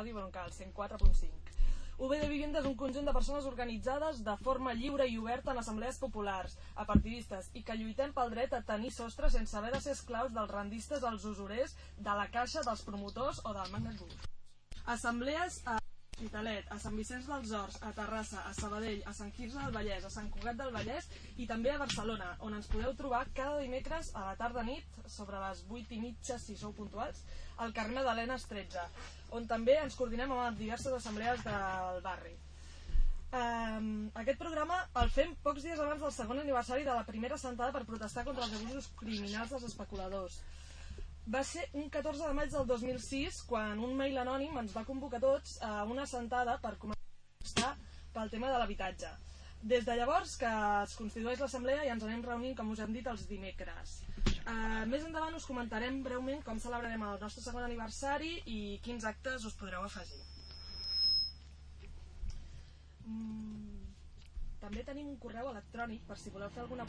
Ràdio Broncal 104.5. UB de Vivienda és un conjunt de persones organitzades de forma lliure i oberta en assemblees populars, a partidistes, i que lluitem pel dret a tenir sostre sense haver de ser esclaus dels rendistes, els usurers, de la caixa, dels promotors o del Magnet Bus. Assemblees a Hospitalet, a Sant Vicenç dels Horts, a Terrassa, a Sabadell, a Sant Quirze del Vallès, a Sant Cugat del Vallès i també a Barcelona, on ens podeu trobar cada dimecres a la tarda nit, sobre les 8 i mitja, si sou puntuals, al carrer Madalenes 13, on també ens coordinem amb diverses assemblees del barri. Um, aquest programa el fem pocs dies abans del segon aniversari de la primera sentada per protestar contra els abusos criminals dels especuladors. Va ser un 14 de maig del 2006 quan un mail anònim ens va convocar tots a una sentada per començar pel tema de l'habitatge. Des de llavors que es constitueix l'assemblea i ens anem reunint, com us hem dit, els dimecres. Uh, més endavant us comentarem breument com celebrarem el nostre segon aniversari i quins actes us podreu afegir. Mm, també tenim un correu electrònic per si voleu fer alguna...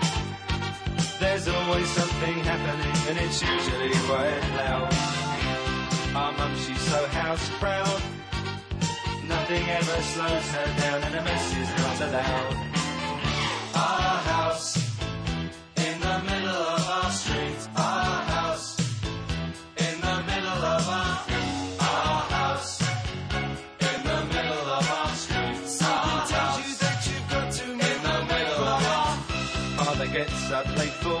There's always something happening, and it's usually quite loud. Our mum, she's so house proud. Nothing ever slows her down, and a mess is not allowed. Our house in the middle of our street. Our house in the middle of our our house in the middle of our street. Something tells you that you've got to in the middle of our Father gets up late for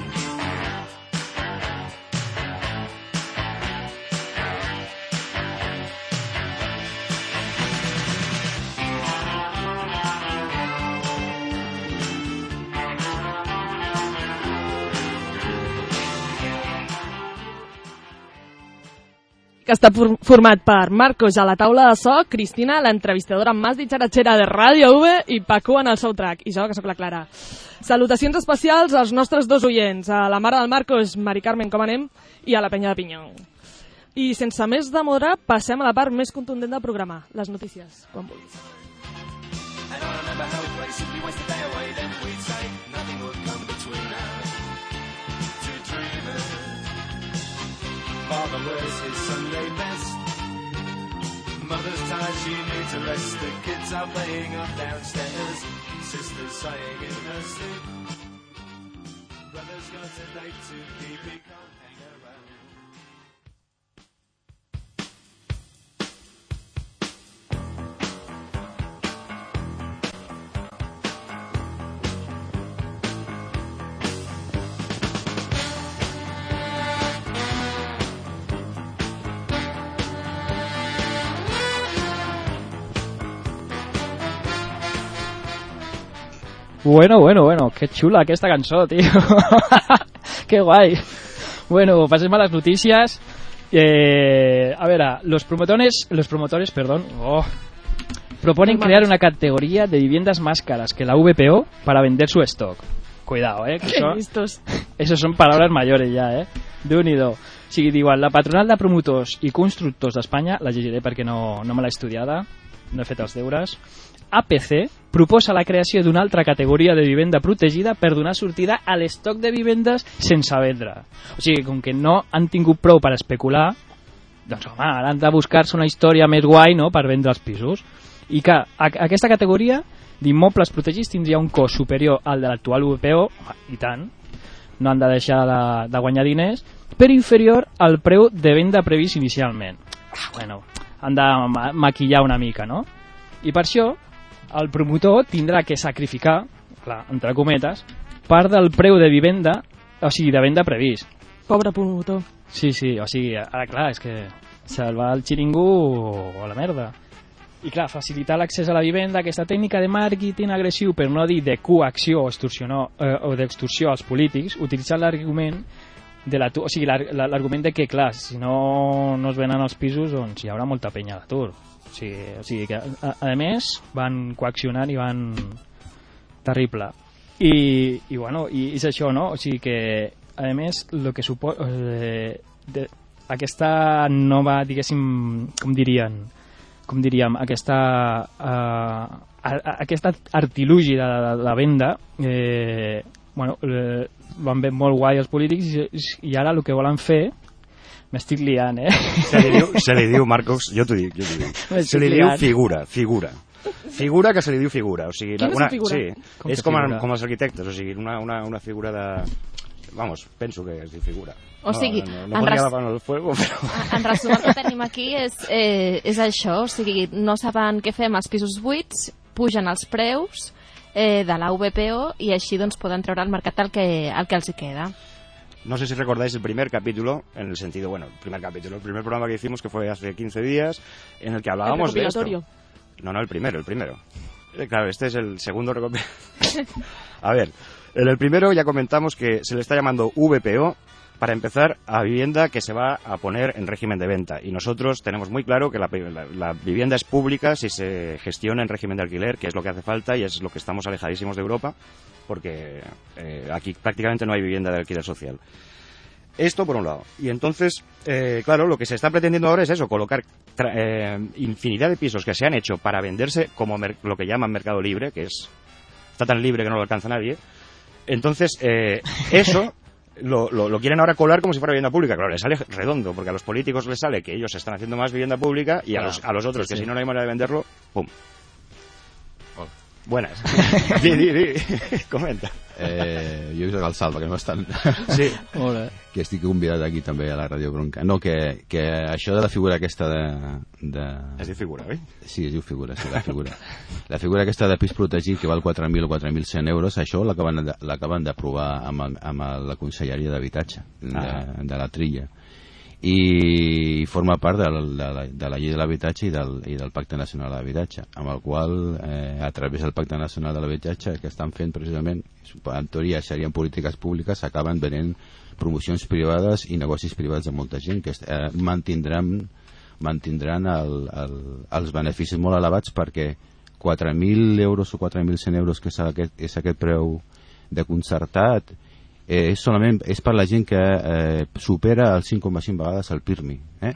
Que està for format per Marcos a la taula de so, Cristina, l'entrevistadora més ditxaratxera de Ràdio V i Paco en el soundtrack, i jo, que sóc la Clara. Salutacions especials als nostres dos oients, a la mare del Marcos, Mari Carmen, com anem, i a la penya de Pinyó. I sense més demora, passem a la part més contundent del programa, les notícies, quan vulguis. I remember how we played Father wears his Sunday best. Mother's tired, she needs a rest. The kids are playing up downstairs. Sister's sighing in her sleep. Brother's got a date to keep. Bueno, bueno, bueno, qué chula aquesta cançó, tío. qué guay. Bueno, pasemos a las noticias. Eh, a ver, los promotores, los promotores, perdón, oh, proponen crear una categoría de viviendas más caras que la VPO para vender su stock. Cuidado, eh, que Que listos. eso son palabras mayores ja, eh? déu nhi O sigui, diuen, la patronal de promotors i constructors d'Espanya, la llegiré perquè no, no me l'he estudiada, no he fet els deures, APC proposa la creació d'una altra categoria de vivenda protegida per donar sortida a l'estoc de vivendes sense vendre. O sigui, com que no han tingut prou per especular, doncs home, ara han de buscar-se una història més guai no?, per vendre els pisos. I que aquesta categoria d'immobles protegits tindria un cost superior al de l'actual VPO, i tant, no han de deixar de, de guanyar diners, però inferior al preu de venda previst inicialment. Ah, bueno, han de ma maquillar una mica, no? I per això el promotor tindrà que sacrificar, clar, entre cometes, part del preu de vivenda, o sigui, de venda previst. Pobre promotor. Sí, sí, o sigui, ara clar, és que se'l va el xiringu o a la merda. I clar, facilitar l'accés a la vivenda, aquesta tècnica de màrqueting agressiu, per no dir de coacció o, eh, o d'extorsió als polítics, utilitzant l'argument de l'atur, o sigui, l'argument de que, clar, si no, no es venen els pisos, doncs hi haurà molta penya a l'atur. O sigui, o sigui que, a, a més, van coaccionant i van... terrible. I, i bueno, i és això, no? O sigui que, a més, el que suposa... Eh, de, aquesta nova, diguéssim, com dirien, com diríem, aquesta, uh, aquesta artilugi de, de, de la venda eh, bueno, eh, van bé molt guai els polítics i, i ara el que volen fer m'estic liant, eh? Se li diu, se li diu Marcos, jo t'ho dic, jo t'ho dic. Se li diu figura, figura. Figura que se li diu figura. O sigui, Quina una, és figura? Sí, Com és com, figura? a, com els arquitectes, o sigui, una, una, una figura de... Vamos, penso que es diu figura. O sigui, no, no, en no podria res- el fuego, però... En resum, el que tenim aquí és, eh, és això, o sigui, no saben què fer amb els pisos buits, pugen els preus eh, de la VPO i així doncs poden treure al mercat el que, el que els hi queda. No sé si recordáis el primer capítulo, en el sentido, bueno, el primer capítulo, el primer programa que hicimos, que fue hace 15 días, en el que hablábamos de esto. No, no, el primero, el primero. Eh, Claro, este es el segundo recopilatorio. A ver, en el primero ya comentamos que se le está llamando VPO para empezar a vivienda que se va a poner en régimen de venta. Y nosotros tenemos muy claro que la, vivienda es pública si se gestiona en régimen de alquiler, que es lo que hace falta y es lo que estamos alejadísimos de Europa, porque eh, aquí prácticamente no hay vivienda de alquiler social. Esto por un lado. Y entonces, eh, claro, lo que se está pretendiendo ahora es eso, colocar eh, infinidad de pisos que se han hecho para venderse como lo que llaman mercado libre, que es está tan libre que no lo alcanza nadie. Entonces, eh, eso lo, lo- lo quieren ahora colar como si fuera vivienda pública. Claro, les sale redondo, porque a los políticos les sale que ellos están haciendo más vivienda pública y a, Claro, los, a los otros, que sí. si no, no hay manera de venderlo, ¡pum! Hola. Buenas. di, di, di. Comenta. Eh, jo soc el Salva, que no estan... Sí. Molt bé. que estic convidat aquí també a la Ràdio Bronca. No, que, que això de la figura aquesta de... de... Es diu figura, oi? Sí, es diu figura, sí, la figura. La figura aquesta de pis protegit que val 4.000 o 4.100 euros, això l'acaben de- d'aprovar amb, amb la Conselleria d'Habitatge de, Ah. de la Trilla i forma part de la, de la, de la llei de l'habitatge i, del, i del Pacte Nacional de l'Habitatge, amb el qual, eh, a través del Pacte Nacional de l'Habitatge, que estan fent precisament, en teoria serien polítiques públiques, acaben venent promocions privades i negocis privats de molta gent que eh, mantindran, mantindran el, el, els beneficis molt elevats perquè 4.000 euros o 4.100 euros que és aquest, és aquest preu de concertat eh, és solament és per la gent que eh, supera el 5,5 vegades el PIRMI eh?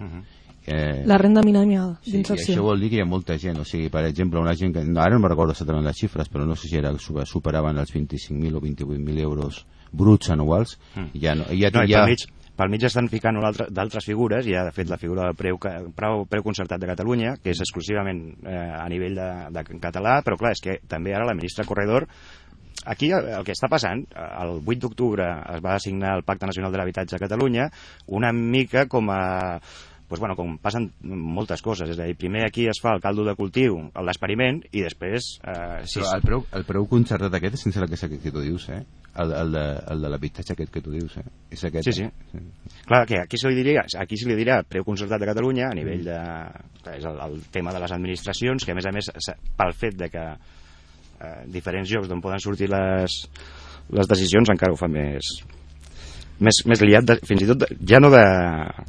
eh, La renda mínima Sí, i això d'inserció. vol dir que hi ha molta gent, o sigui, per exemple, una gent que, no, ara no me'n recordo exactament les xifres, però no sé si era, su- superaven els 25.000 o 28.000 euros bruts anuals, Mm. ja, no, ja, No, i ja, pel mig, pel mig estan ficant d'altres figures, hi ha de fet la figura del preu, preu, preu concertat de Catalunya, que és exclusivament eh, a nivell de, de català, però clar, és que també ara la ministra Corredor Aquí el el que està passant, el 8 d'octubre es va signar el Pacte Nacional de l'Habitatge a Catalunya, una mica com a pues bueno, com passen moltes coses, és a dir, primer aquí es fa el caldo de cultiu, l'experiment, i després... Eh, si Però el preu, el preu concertat aquest és sense la que, que tu dius, eh? El, el de, el de l'habitatge aquest que tu dius, eh? És aquest, Sí, sí. eh? Clar, que aquí se li diria, aquí se li dirà preu concertat de Catalunya a nivell de... que és el, el tema de les administracions, que a més a més, pel fet de que eh, diferents llocs d'on poden sortir les, les decisions encara ho fa més més, més liat, de, fins i tot, de- ja no de-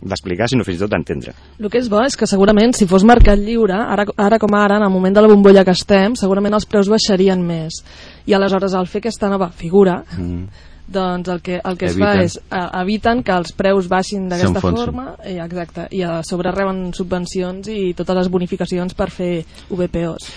d'explicar, sinó fins i tot d'entendre. El que és bo és que segurament si fos mercat lliure, ara, ara com ara, en el moment de la bombolla que estem, segurament els preus baixarien més. I aleshores al fer aquesta nova figura, Mm. doncs el que, el que es fa és eh, eviten que els preus baixin d'aquesta forma eh, exacte, i a sobre reben subvencions i totes les bonificacions per fer VPOs.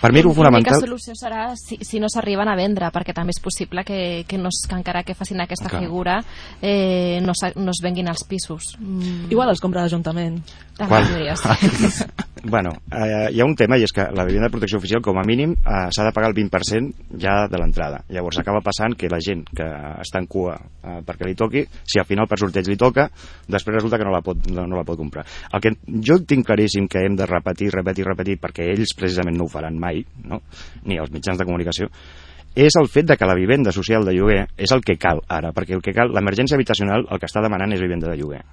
Per mi el L'única fonamental... solució serà si, si no s'arriben a vendre, perquè també és possible que, que, no, es- que encara que facin aquesta Clar. figura eh, no, no es venguin els pisos. Mm, Igual els compra l'Ajuntament. també Quan- podria ser. Bueno, eh, hi ha un tema i és que la vivienda de protecció oficial com a mínim eh, s'ha de pagar el 20% ja de l'entrada. Llavors acaba passant que la gent que està en cua eh, perquè li toqui, si al final per sorteig li toca, després resulta que no la pot, no, no la pot comprar. El que jo tinc claríssim que hem de repetir, repetir, repetir, perquè ells precisament no ho faran mai, no? ni els mitjans de comunicació, és el fet de que la vivenda social de lloguer és el que cal ara, perquè el que cal, l'emergència habitacional el que està demanant és vivenda de lloguer.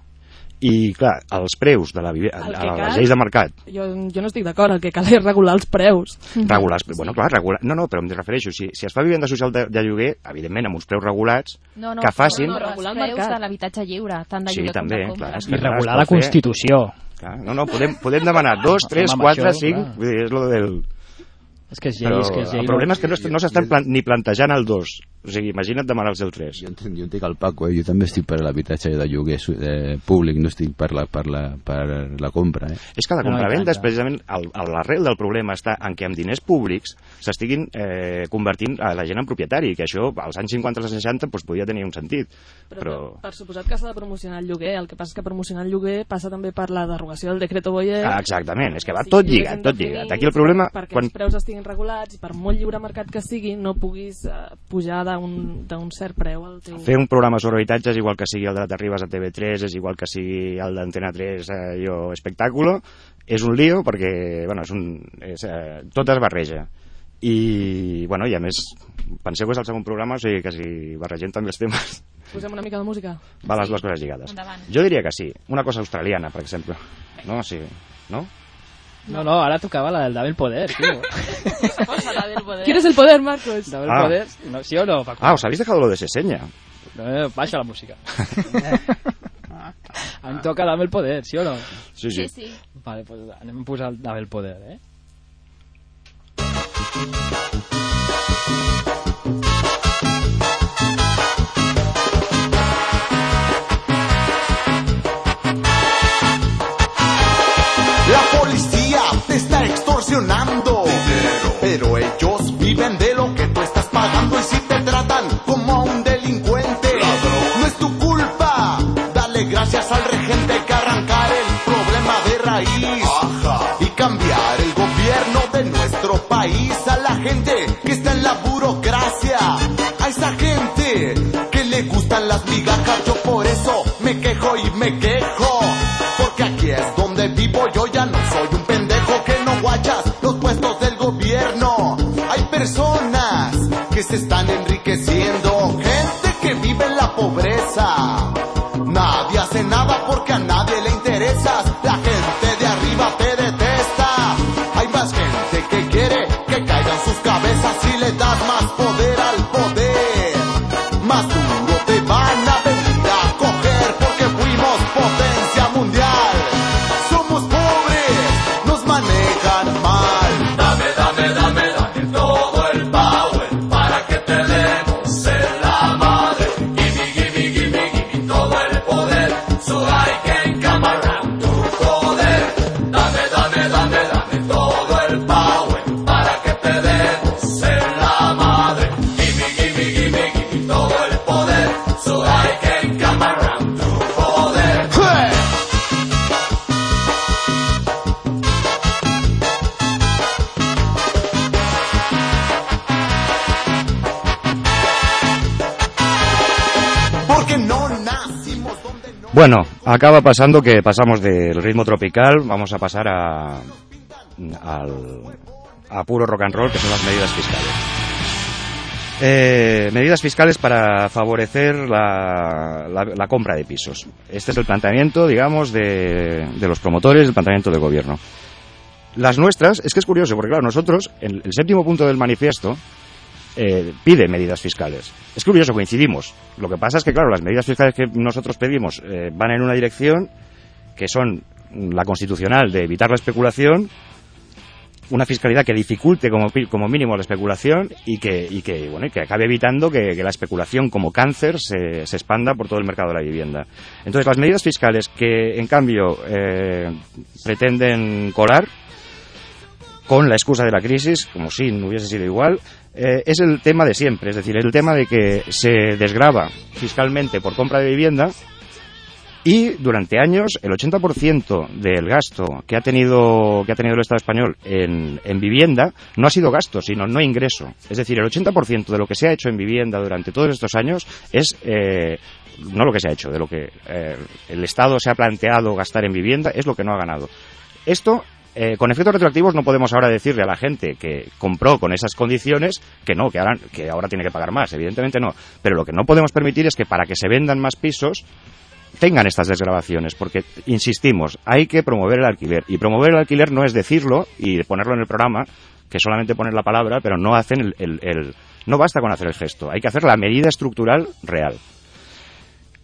I, clar, els preus de la, El a que les cal- lleis de mercat Jo, jo no estic d'acord, el que cal és regular els preus. regulars, bueno, clar, regular, no, no, però em refereixo, si, si es fa vivenda social de, de lloguer, evidentment amb uns preus regulats, No, no, que facin... no, no, Regular els el preus mercat. de l'habitatge lliure, tant de Sí, lloguer també, com de clar, compra. és I clar, regular es la. Constitució. Clar, no, no, podem, podem demanar dos, tres, Home, amb quatre, cinc, clar. vull dir, és lo del... És que és llei, Però és que és llei. el problema és que no, no s'estan plan, ni plantejant el dos. O sigui, imagina't demanar-los el tres. Jo entenc, jo entenc el Paco, eh? jo també estic per l'habitatge de lloguer eh, públic, no estic per la, per la, per la compra. Eh? És que la No, no, compravenda és precisament el- el- l'arrel del problema està en què amb diners públics s'estiguin eh, convertint a la gent en propietari, que això als anys 50 als anys 60 doncs, podia tenir un sentit. Però, Però, per, per suposat que s'ha de promocionar el lloguer, el que passa és que promocionar el lloguer passa també per la derogació del decreto Boyer. Ah, exactament, és que va tot lligat, tot lligat. Aquí el problema... Perquè Quan... els preus estiguin regulats i per molt lliure mercat que sigui no puguis eh, pujar d'un d'un cert preu al teu... Fer un programa sobre habitatge és igual que sigui el de la Terribas a TV3, és igual que sigui el d'Antena 3 eh, jo, espectàculo, és un lío perquè, bueno, és un, és, eh, tot es barreja. I, bueno, i a més, penseu que és el segon programa, o sigui que si barregem també els temes, Posem una mica de música. va les dues coses lligades. Endavant. Jo diria que sí, una cosa australiana, per exemple. No, sí, no? No, no, ara tocava la del Dabel Poder, tio. ¿Quieres el poder, Marcos? Dabel Ah. Poder, no, ¿sí o no, Paco? Ah, os habéis dejado lo de Seseña. No, baixa la música. em toca Dabel Poder, sí o no? Sí, sí. Sí, sí. Vale, pues anem a posar el Dabel Poder, eh? Pero ellos viven de lo que tú estás pagando y si te tratan como a un delincuente, no es tu culpa. Dale gracias al regente que arrancar el problema de raíz y cambiar el gobierno de nuestro país a la gente que está en la burocracia, a esa gente que le gustan las migajas. Yo por eso me quejo y me quejo. Porque aquí es donde vivo, yo ya no soy un se están enriqueciendo, gente que vive en la pobreza. Nadie hace nada porque a nadie le interesas. Acaba pasando que pasamos del ritmo tropical, vamos a pasar a, al, a puro rock and roll, que son las medidas fiscales. Eh, medidas fiscales para favorecer la, la- la compra de pisos. Este es el planteamiento, digamos, de, de los promotores, el planteamiento del gobierno. Las nuestras, es que es curioso, porque claro, nosotros, el, el séptimo punto del manifiesto, eh, pide medidas fiscales. Es curioso, coincidimos. Lo que pasa es que, claro, las medidas fiscales que nosotros pedimos eh, van en una dirección que son la constitucional de evitar la especulación, una fiscalidad que dificulte como, mínimo la especulación y que, que, bueno, que acabe evitando que, que la especulación como cáncer se, se expanda por todo el mercado de la vivienda. Entonces, las medidas fiscales que, en cambio, eh, pretenden colar con la excusa de la crisis, como si no hubiese sido igual, eh, es el tema de siempre, es decir, el tema de que se desgrava fiscalmente por compra de vivienda y durante años el 80% del gasto que ha tenido que ha tenido el Estado español en, en vivienda no ha sido gasto, sino no ingreso. Es decir, el 80% de lo que se ha hecho en vivienda durante todos estos años es eh, no lo que se ha hecho, de lo que eh, el Estado se ha planteado gastar en vivienda es lo que no ha ganado. Esto eh, con efectos retroactivos no podemos ahora decirle a la gente que compró con esas condiciones que no, que ahora, que ahora tiene que pagar más, evidentemente no. Pero lo que no podemos permitir es que para que se vendan más pisos tengan estas desgrabaciones, porque, insistimos, hay que promover el alquiler. Y promover el alquiler no es decirlo y ponerlo en el programa, que solamente poner la palabra, pero no hacen el, el- el- no basta con hacer el gesto, hay que hacer la medida estructural real.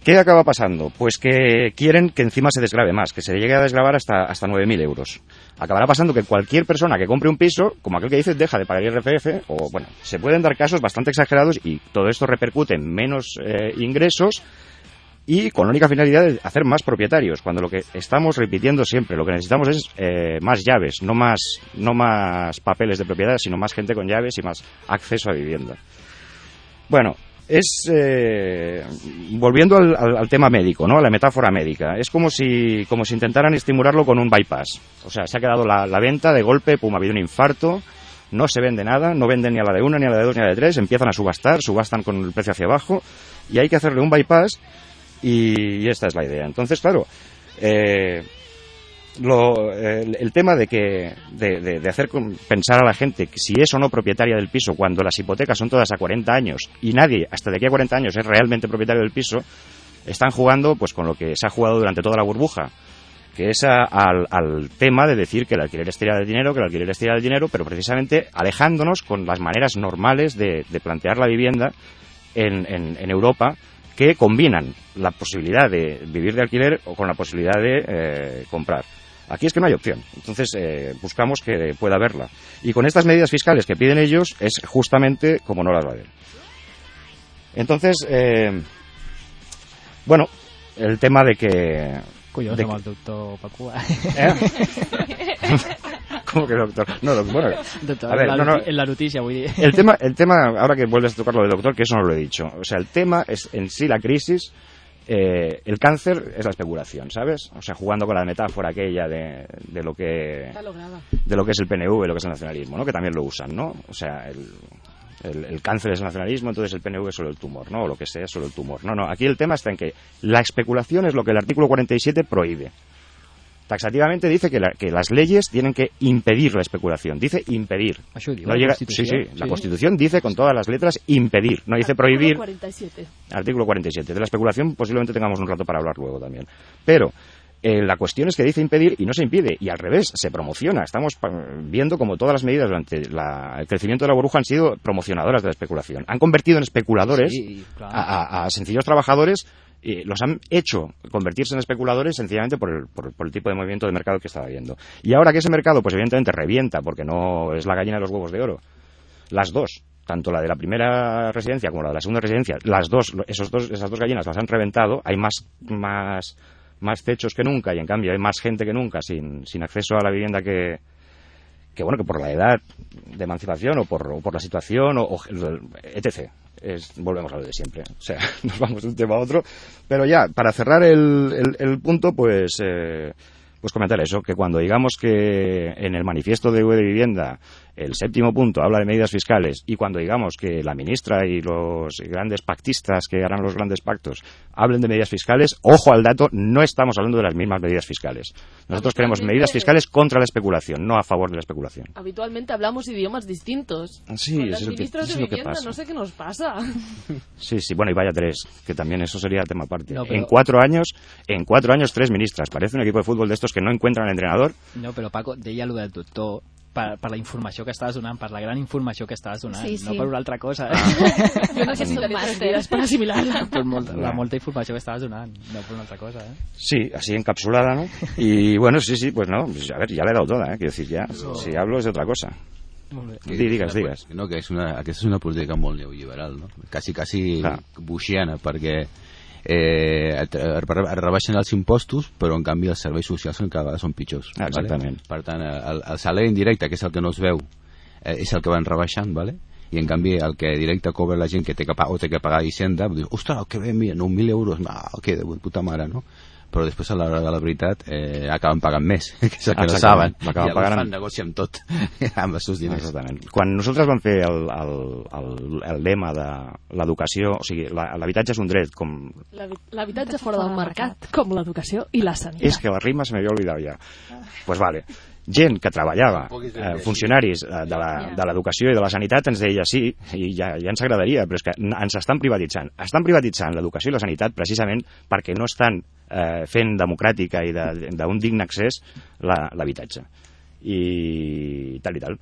¿Qué acaba pasando? Pues que quieren que encima se desgrave más, que se llegue a desgravar hasta, hasta 9.000 euros. Acabará pasando que cualquier persona que compre un piso, como aquel que dice, deja de pagar IRPF, o bueno, se pueden dar casos bastante exagerados y todo esto repercute en menos eh, ingresos y con la única finalidad de hacer más propietarios, cuando lo que estamos repitiendo siempre, lo que necesitamos es eh, más llaves, no más, no más papeles de propiedad, sino más gente con llaves y más acceso a vivienda. Bueno, es eh, volviendo al, tema médico, ¿no? A la metáfora médica. Es como si, como si intentaran estimularlo con un bypass. O sea, se ha quedado la, la venta de golpe, pum, ha habido un infarto, no se vende nada, no venden ni a la de una, ni a la de dos, ni a la de tres, empiezan a subastar, subastan con el precio hacia abajo, y hay que hacerle un bypass, y, y esta es la idea. Entonces, claro, eh, lo- el, tema de que de, de- hacer pensar a la gente si es o no propietaria del piso cuando las hipotecas son todas a 40 años y nadie hasta de aquí a 40 años es realmente propietario del piso están jugando pues con lo que se ha jugado durante toda la burbuja que es a- al, al tema de decir que el alquiler es tirar de dinero, que el alquiler es tirar de dinero, pero precisamente alejándonos con las maneras normales de, de plantear la vivienda en, en- en Europa que combinan la posibilidad de vivir de alquiler o con la posibilidad de eh, comprar. Aquí es que no hay opción. Entonces eh, buscamos que pueda haberla. Y con estas medidas fiscales que piden ellos es justamente como no las va a haber. Entonces, eh, bueno, el tema de que... Collons, de el doctor Pacua. ¿Eh? ¿Cómo que doctor? No, bueno, Doctor, a ver, en, la no, no, noti- en la notícia, vull dir. el tema, el tema, ahora que vuelves a tocar lo de doctor, que eso no lo he dicho. O sea, el tema es en sí la crisis. Eh, el cáncer es la especulación, ¿sabes? O sea, jugando con la metáfora aquella de, de lo que de lo que es el PNV, lo que es el nacionalismo, ¿no? Que también lo usan, ¿no? O sea, el, el, el cáncer es el nacionalismo, entonces el PNV es solo el tumor, ¿no? O lo que sea es solo el tumor. No, no, aquí el tema está en que la especulación es lo que el artículo 47 prohíbe. Taxativamente dice que, la- que las leyes tienen que impedir la especulación. Dice impedir. No la llega- sí, sí, la Constitución dice con todas las letras impedir, no dice prohibir. 47. Artículo 47. De la especulación posiblemente tengamos un rato para hablar luego también. Pero eh, la cuestión es que dice impedir y no se impide. Y al revés, se promociona. Estamos viendo como todas las medidas durante la- el crecimiento de la burbuja han sido promocionadoras de la especulación. Han convertido en especuladores Sí, clar. a, a- a sencillos trabajadores y los han hecho convertirse en especuladores sencillamente por el, por- por el tipo de movimiento de mercado que estaba viendo. Y ahora que ese mercado, pues evidentemente revienta porque no es la gallina de los huevos de oro. Las dos, tanto la de la primera residencia como la de la segunda residencia, las dos, esos dos, esas dos gallinas las han reventado. Hay más, más, más techos que nunca y en cambio hay más gente que nunca sin, sin acceso a la vivienda que, que bueno, que por la edad de emancipación o por, o por la situación o etc. Es, volvemos a lo de siempre. O sea, nos vamos de un tema a otro. Pero ya, para cerrar el, el- punto, pues, eh, pues comentar eso, que cuando digamos que en el manifiesto de UE de Vivienda el séptimo punto habla de medidas fiscales y cuando digamos que la ministra y los grandes pactistas que harán los grandes pactos hablen de medidas fiscales, ojo al dato, no estamos hablando de las mismas medidas fiscales. Nosotros queremos medidas fiscales contra la especulación, no a favor de la especulación. Habitualmente hablamos idiomas distintos. Sí, Con eso las es lo que- es de lo que pasa. no sé qué nos pasa. Sí, sí, bueno, y vaya tres, que también eso sería tema aparte. No, pero- En cuatro años, en cuatro años, tres ministras. Parece un equipo de fútbol de estos que no encuentran al entrenador. No, però Paco, deia allò del doctor per, per la informació que estaves donant, per la gran informació que estaves donant, Sí, no sí. per una altra cosa. Ah. Eh? Yo necesitaré Un tres máster. días para asimilarla. per molta, la molta informació que estaves donant, no per una altra cosa. Eh? Sí, así encapsulada, ¿no? Y bueno, sí, sí, pues no, pues, a ver, ya le he dado toda, ¿eh? Quiero decir, ya, si hablo es de otra cosa. Molt bé. Digues, digues. No, que és una, aquesta és una política molt neoliberal, no? Quasi, quasi Clar. buxiana, perquè eh, et rebaixen els impostos però en canvi els serveis socials cada vegada són pitjors exactament. vale? per tant el, el salari indirecte que és el que no es veu eh, és el que van rebaixant vale? i en canvi el que directe cobra la gent que té que pagar, o té que pagar Hisenda diu, ostres, que bé, mira, 9.000 euros ah, que de puta mare, no? Però després a l'hora de la veritat eh, acaben pagant més que és el que no saben i pagant fan negoci amb tot amb els seus diners Exactament. Quan nosaltres vam fer el, el, el, el lema de l'educació, o sigui, la- l'habitatge és un dret, com... L'habi- L'habitatge fora del mercat, com l'educació i la sanitat. És que la rima se m'havia oblidat ja. Doncs pues vale. Gent que treballava, eh, funcionaris eh, de la- de l'educació i de la sanitat ens deia sí, i ja, ja ens agradaria, però és que ens estan privatitzant. Estan privatitzant l'educació i la sanitat precisament perquè no estan eh, fent democràtica i de- d'un digne accés la- l'habitatge. I tal i tal.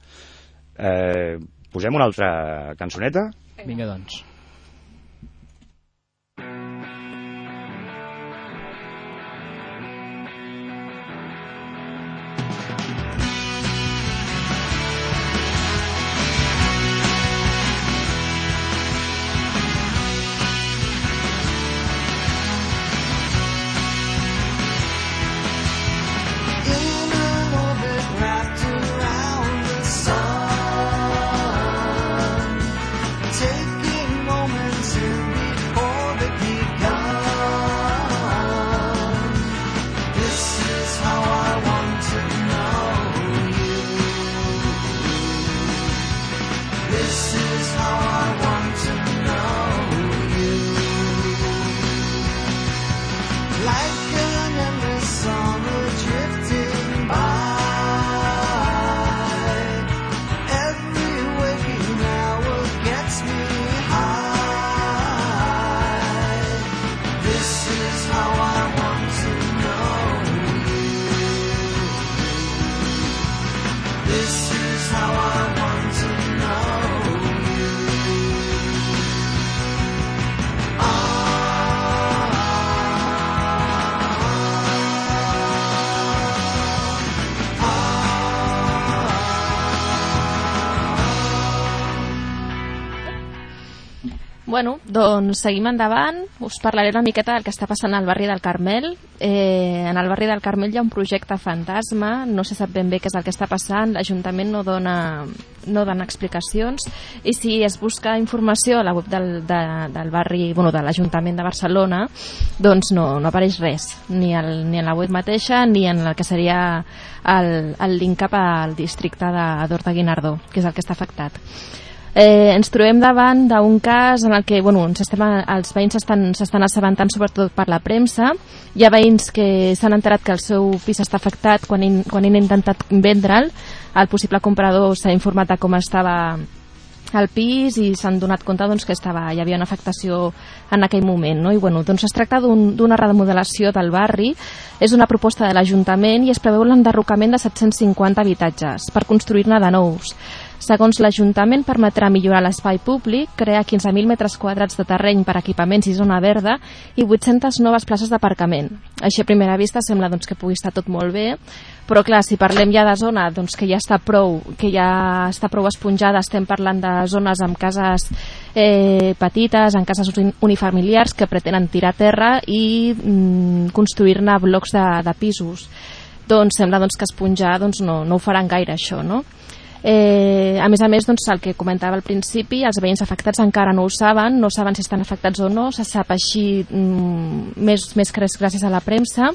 Eh, posem una altra cançoneta? Vinga, doncs. In Bueno, doncs seguim endavant. Us parlaré una miqueta del que està passant al barri del Carmel. Eh, en el barri del Carmel hi ha un projecte fantasma, no se sap ben bé què és el que està passant, l'Ajuntament no dona, no dona explicacions i si es busca informació a la web del, de, del barri, bueno, de l'Ajuntament de Barcelona, doncs no, no apareix res, ni, el, ni en la web mateixa ni en el que seria el, el link cap al districte d'Horta Guinardó, que és el que està afectat. Eh, ens trobem davant d'un cas en el que bueno, estem, els veïns s'estan assabentant sobretot per la premsa. Hi ha veïns que s'han enterat que el seu pis està afectat quan, in, quan han intentat vendre'l. El possible comprador s'ha informat de com estava el pis i s'han donat compte doncs, que estava, hi havia una afectació en aquell moment. No? I, bueno, doncs es tracta d'un- d'una remodelació del barri, és una proposta de l'Ajuntament i es preveu l'enderrocament de 750 habitatges per construir-ne de nous. Segons l'Ajuntament, permetrà millorar l'espai públic, crear 15.000 metres quadrats de terreny per equipaments i zona verda i 800 noves places d'aparcament. Així a primera vista sembla doncs, que pugui estar tot molt bé, però clar, si parlem ja de zona doncs, que ja està prou que ja està prou esponjada, estem parlant de zones amb cases eh, petites, en cases uni- unifamiliars que pretenen tirar a terra i mm, construir-ne blocs de, de pisos. Doncs sembla doncs, que esponjar doncs, no, no ho faran gaire això, no? Eh, a més a més, doncs, el que comentava al principi, els veïns afectats encara no ho saben, no saben si estan afectats o no, se sap així mm, més, més res gràcies a la premsa,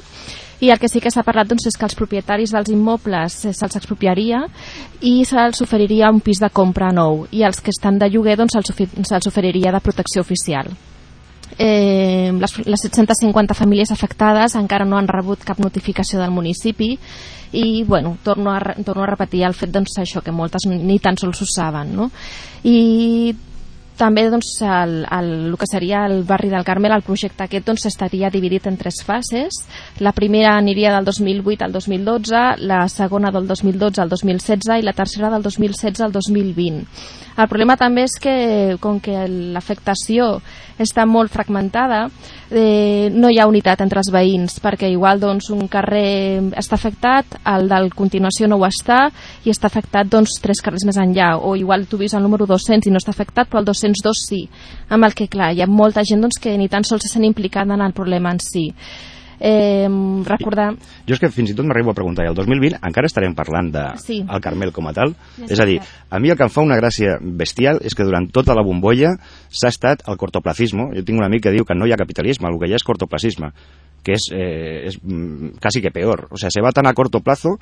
i el que sí que s'ha parlat doncs, és que els propietaris dels immobles eh, se'ls expropiaria i se'ls oferiria un pis de compra nou, i els que estan de lloguer doncs, se'ls oferiria de protecció oficial. Eh, les, les 750 famílies afectades encara no han rebut cap notificació del municipi i bueno, torno a, torno a repetir el fet doncs, això que moltes ni tan sols ho saben no? i també doncs, el, el, el que seria el barri del Carmel, el projecte aquest doncs, estaria dividit en tres fases. La primera aniria del 2008 al 2012, la segona del 2012 al 2016 i la tercera del 2016 al 2020. El problema també és que, com que l'afectació està molt fragmentada, eh, no hi ha unitat entre els veïns, perquè igual doncs, un carrer està afectat, el del continuació no ho està, i està afectat doncs, tres carrers més enllà, o igual tu vis el número 200 i no està afectat, però el 200 uns dos sí, amb el que, clar, hi ha molta gent doncs, que ni tan sols se sent implicada en el problema en si. Eh, recordar... Jo és que fins i tot m'arribo a preguntar, i el 2020 encara estarem parlant de Sí. el Carmel com a tal? Ja és a dir, a mi el que em fa una gràcia bestial és que durant tota la bombolla s'ha estat el cortoplacismo. Jo tinc un amic que diu que no hi ha capitalisme, el que hi ha és cortoplacisme, que és, eh, és mm, casi que peor. O sea, se va tan a corto plazo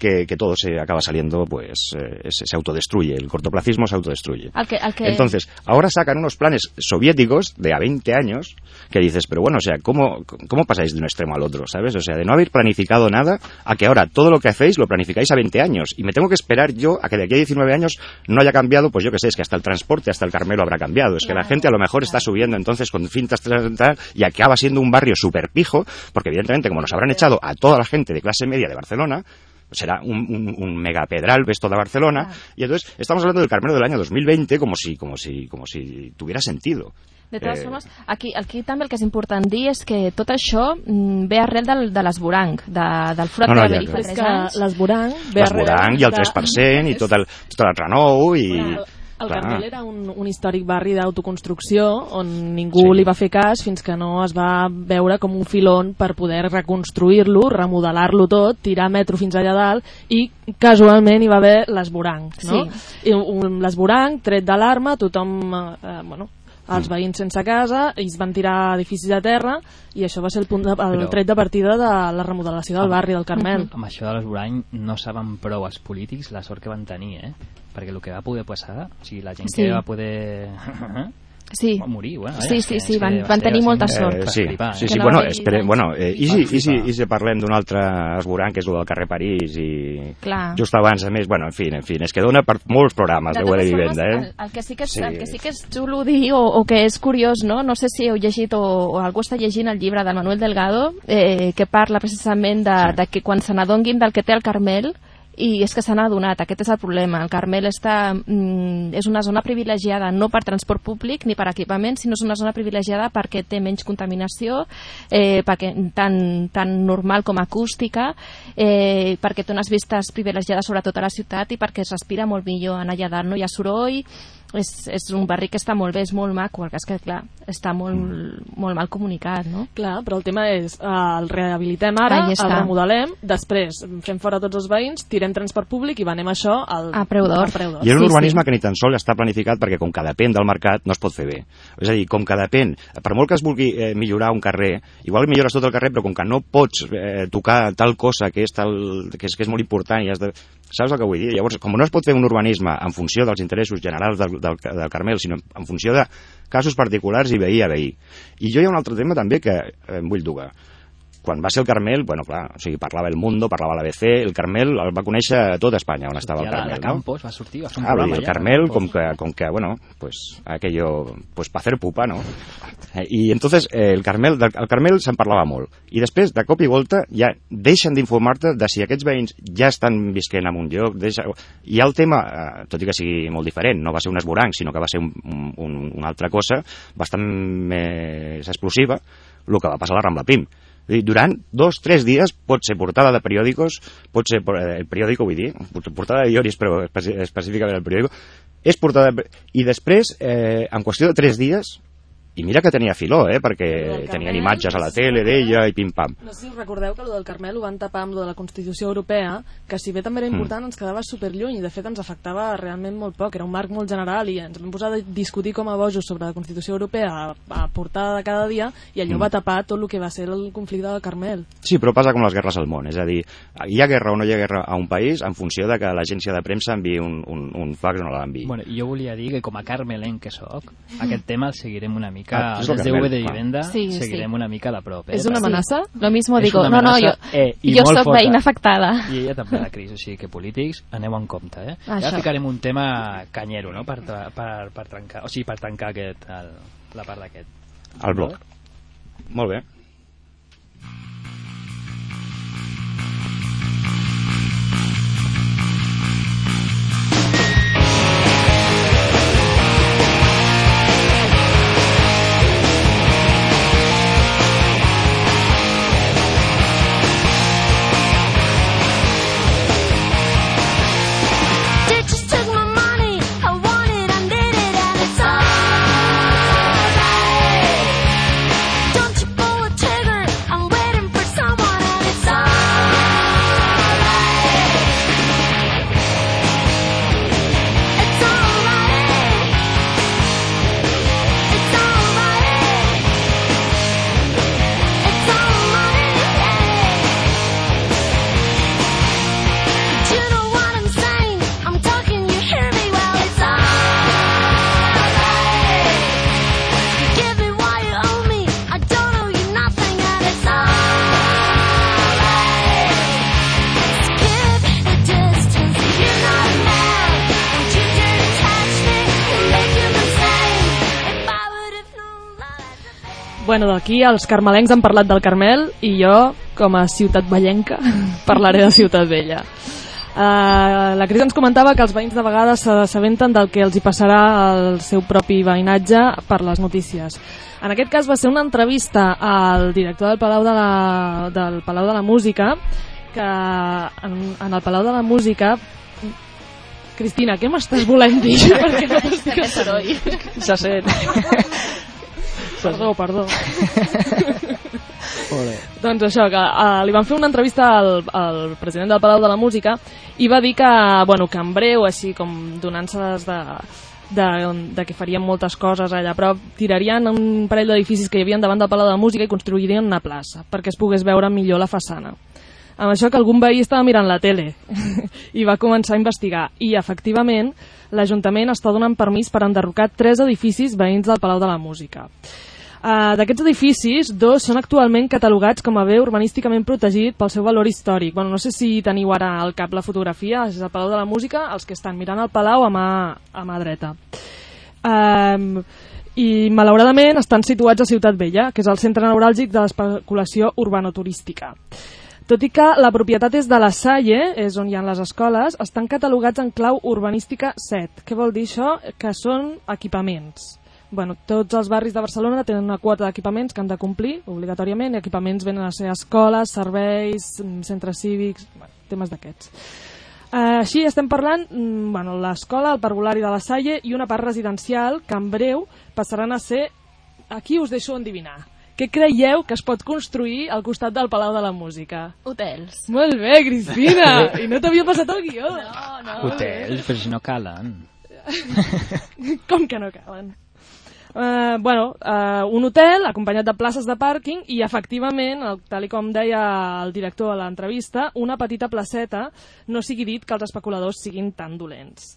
que, que todo se acaba saliendo, pues eh, se, se autodestruye. El cortoplacismo se autodestruye. El que. Entonces, ahora sacan unos planes soviéticos de a 20 años que dices, pero bueno, o sea, ¿cómo, ¿cómo pasáis de un extremo al otro, sabes? O sea, de no haber planificado nada a que ahora todo lo que hacéis lo planificáis a 20 años. Y me tengo que esperar yo a que de aquí a 19 años no haya cambiado, pues yo que sé, es que hasta el transporte, hasta el Carmelo habrá cambiado. Es que la gente a lo mejor está subiendo entonces con fintas y acaba siendo un barrio súper pijo, porque evidentemente como nos habrán echado a toda la gente de clase media de Barcelona, será un, un, un megapedral ves toda Barcelona. Y entonces estamos hablando del Carmelo del año 2020 como si como si como si tuviera sentido. De totes Eh, formes, aquí, aquí també el que és important dir és que tot això mm, ve arrel del, de l'esboranc, de, del forat No, no, que va ja, haver-hi fa És tres que anys. l'esborang ve l'esborang i el 3% i tot el, tot el renou i... El, el clar. Carmel era un, un històric barri d'autoconstrucció on ningú Sí. li va fer cas fins que no es va veure com un filon per poder reconstruir-lo, remodelar-lo tot, tirar metro fins allà dalt i casualment hi va haver l'esborang. No? I un- L'esborang, tret d'alarma, tothom... Eh, eh, bueno, els Mm. veïns sense casa, ells van tirar edificis a terra i això va ser el, punt de, el Però- tret de partida de la remodelació del Amb- barri del Carmel. Amb això de l'esborany no saben prou els polítics la sort que van tenir, eh? Perquè el que va poder passar, o sigui, la gent Sí. que va poder... Sí. va morir, bueno, Sí, sí, sí, van- va van tenir molta sort. Eh, sí, flipar, sí, eh? sí, no bueno, espere, bueno, eh, i, si, i, si, i si parlem d'un altre esborant, que és el del carrer París, i Clar. just abans, a més, bueno, en fi, en fi, és que dona per molts programes de, de totes vivenda, eh? El, el, que sí que és, Sí. el que sí que és xulo dir o, o que és curiós, no? No sé si heu llegit o, o algú està llegint el llibre del Manuel Delgado eh, que parla precisament de, Sí. de que quan se n'adonguin del que té el Carmel i és que n'ha adonat, aquest és el problema. El Carmel està, mm, és una zona privilegiada no per transport públic ni per equipament, sinó és una zona privilegiada perquè té menys contaminació, eh, perquè tant, tant normal com acústica, eh, perquè té unes vistes privilegiades sobre tota la ciutat i perquè es respira molt millor en allà dalt, no hi ha soroll, és, és un barri que està molt bé, és molt maco, el és que, clar, està molt, molt mal comunicat, no? Clar, però el tema és eh, el rehabilitem ara, el remodelem, després fem fora tots els veïns, tirem transport públic i venem això al, A preu d'or. al preu d'or. I és un Sí, urbanisme sí. que ni tan sols està planificat perquè com que depèn del mercat no es pot fer bé. És a dir, com que depèn, per molt que es vulgui eh, millorar un carrer, igual millores tot el carrer però com que no pots eh, tocar tal cosa que és, tal, que és, que és molt important i has de... Saps el que vull dir? Llavors, com no es pot fer un urbanisme en funció dels interessos generals del, del, del Carmel, sinó en funció de casos particulars i veí a veí. I jo hi ha un altre tema també que em vull tocar quan va ser el Carmel, bueno, clar, o sigui, parlava El Mundo, parlava l'ABC, el Carmel el va conèixer tot Espanya, on estava el Carmel, no? Campos va sortir, va fer un Ah, programa el Carmel, com que, com que, bueno, pues aquello, pues para hacer pupa, ¿no? Eh, Y entonces eh, el Carmel, del, el Carmel se'n parlava molt. I després, de cop i volta, ja deixen d'informar-te de si aquests veïns ja estan visquent en un lloc. Deixa... Ha el tema, eh, tot i que sigui molt diferent, no va ser un esborang, sinó que va ser un, un, una altra cosa bastant més explosiva, el que va passar a la Rambla Pim. Dir, Durant dos, tres dies pot ser portada de periòdicos, pot ser eh, el periòdico, vull dir, portada de diaris, però específicament el periòdico, és portada... de- I després, eh, en qüestió de tres dies, i mira que tenia filó, eh, perquè tenien imatges a la tele d'ella i pim-pam. No sé si us recordeu que el del Carmel ho van tapar amb lo de la Constitució Europea, que si bé també era important, ens quedava superlluny i de fet ens afectava realment molt poc. Era un marc molt general i ens vam posar a discutir com a bojos sobre la Constitució Europea a, a portada de cada dia i allò Mm. va tapar tot el que va ser el conflicte del Carmel. Sí, però passa com les guerres al món, és a dir, hi ha guerra o no hi ha guerra a un país en funció de que l'agència de premsa enviï un, un, un fax o no l'enviï. Bueno, i jo volia dir que com a carmelenc que sóc, aquest tema el seguirem una mica, Ah, és ah, el des de de. Vivenda, Sí, seguirem sí. una mica de prop. Eh? És una amenaça? Lo mismo És digo, no, no, jo, eh, i jo sóc forta. veïna afectada. I ella també la Cris, o sigui que polítics, aneu en compte, eh? Això. Ja ficarem un tema canyero, no?, per, per, per trencar, o sigui, per tancar aquest, el, la part d'aquest. Al bloc. Molt bé. Bueno, d'aquí els carmelencs han parlat del Carmel i jo, com a ciutat vellenca, parlaré de Ciutat Vella. Uh, la Cris ens comentava que els veïns de vegades s'assabenten del que els hi passarà al seu propi veïnatge per les notícies. En aquest cas va ser una entrevista al director del Palau de la, del Palau de la Música que en, en el Palau de la Música Cristina, què m'estàs volent dir? Perquè no t'estic. Se sent. Perdó, perdó. Ole. Doncs això, que uh, li van fer una entrevista al, al president del Palau de la Música i va dir que, bueno, que en breu, així com donant-se de, de, de que farien moltes coses allà, però tirarien un parell d'edificis que hi havia davant del Palau de la Música i construirien una plaça perquè es pogués veure millor la façana. Amb això que algun veí estava mirant la tele i va començar a investigar i efectivament l'Ajuntament està donant permís per enderrocar tres edificis veïns del Palau de la Música. Uh, D'aquests edificis, dos són actualment catalogats com a bé urbanísticament protegit pel seu valor històric. Bueno, no sé si teniu ara al cap la fotografia, és el Palau de la Música, els que estan mirant el Palau a mà, a mà dreta. Um, I malauradament estan situats a Ciutat Vella, que és el centre neuràlgic de l'especulació urbanoturística. Tot i que la propietat és de la Salle, és on hi ha les escoles, estan catalogats en clau urbanística 7. Què vol dir això? Que són equipaments. Bueno, tots els barris de Barcelona tenen una quota d'equipaments que han de complir obligatòriament, i equipaments venen a ser escoles, serveis, mm, centres cívics, bueno, temes d'aquests. Eh, així estem parlant, mm, bueno, l'escola, el parvulari de la Salle i una part residencial que en breu passaran a ser, aquí us deixo endivinar, què creieu que es pot construir al costat del Palau de la Música? Hotels. Molt bé, Cristina! I no t'havia passat el guió? No, no. Hotels, però si no calen. Com que no calen? Uh, bueno, uh, un hotel acompanyat de places de pàrquing i efectivament, el, tal com deia el director a l'entrevista, una petita placeta, no sigui dit que els especuladors siguin tan dolents.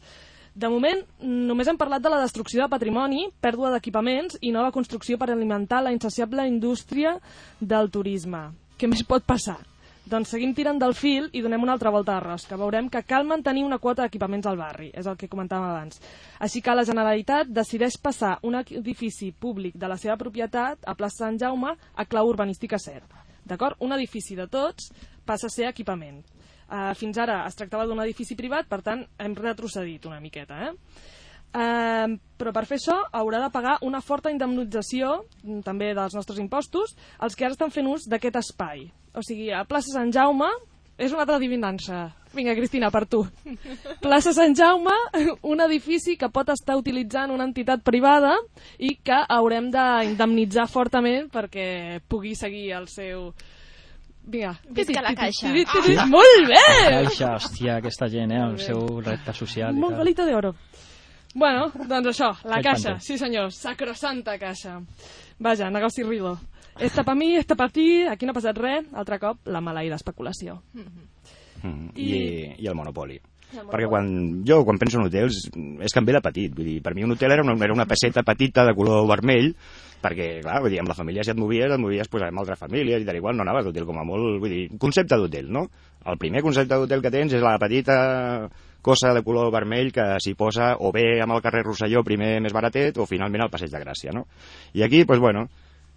De moment, només hem parlat de la destrucció de patrimoni, pèrdua d'equipaments i nova construcció per alimentar la insaciable indústria del turisme. Què més pot passar? Doncs seguim tirant del fil i donem una altra volta de rosca. Veurem que cal mantenir una quota d'equipaments al barri, és el que comentàvem abans. Així que la Generalitat decideix passar un edifici públic de la seva propietat a plaça Sant Jaume a clau urbanística 7. D'acord? Un edifici de tots passa a ser equipament. Uh, fins ara es tractava d'un edifici privat, per tant hem retrocedit una miqueta. Eh? Uh, però per fer això haurà de pagar una forta indemnització, mm, també dels nostres impostos, els que ara estan fent ús d'aquest espai. O sigui, a plaça Sant Jaume és una altra adivinança. Vinga, Cristina, per tu. Plaça Sant Jaume, un edifici que pot estar utilitzant una entitat privada i que haurem d'indemnitzar fortament perquè pugui seguir el seu... Vinga. Visca la caixa. Molt bé! Caixa, hòstia, aquesta gent, eh, el seu repte social. i Molt tal. Bueno, doncs això, la caixa, sí senyor, sacrosanta caixa. Vaja, negoci rido. Esta pa mi, esta per ti, aquí no ha passat res, altre cop, la maleïda especulació. Mm, i, i el monopoli. Perquè quan, jo quan penso en hotels és que em ve de petit, vull dir, per mi un hotel era una, era una pesseta petita de color vermell perquè, clar, vull dir, amb la família si et movies, et movies pues, amb altres famílies i tal igual, no anaves d'hotel com a molt, vull dir, concepte d'hotel, no? El primer concepte d'hotel que tens és la petita cosa de color vermell que s'hi posa o bé amb el carrer Rosselló primer més baratet o finalment al Passeig de Gràcia, no? I aquí, pues bueno,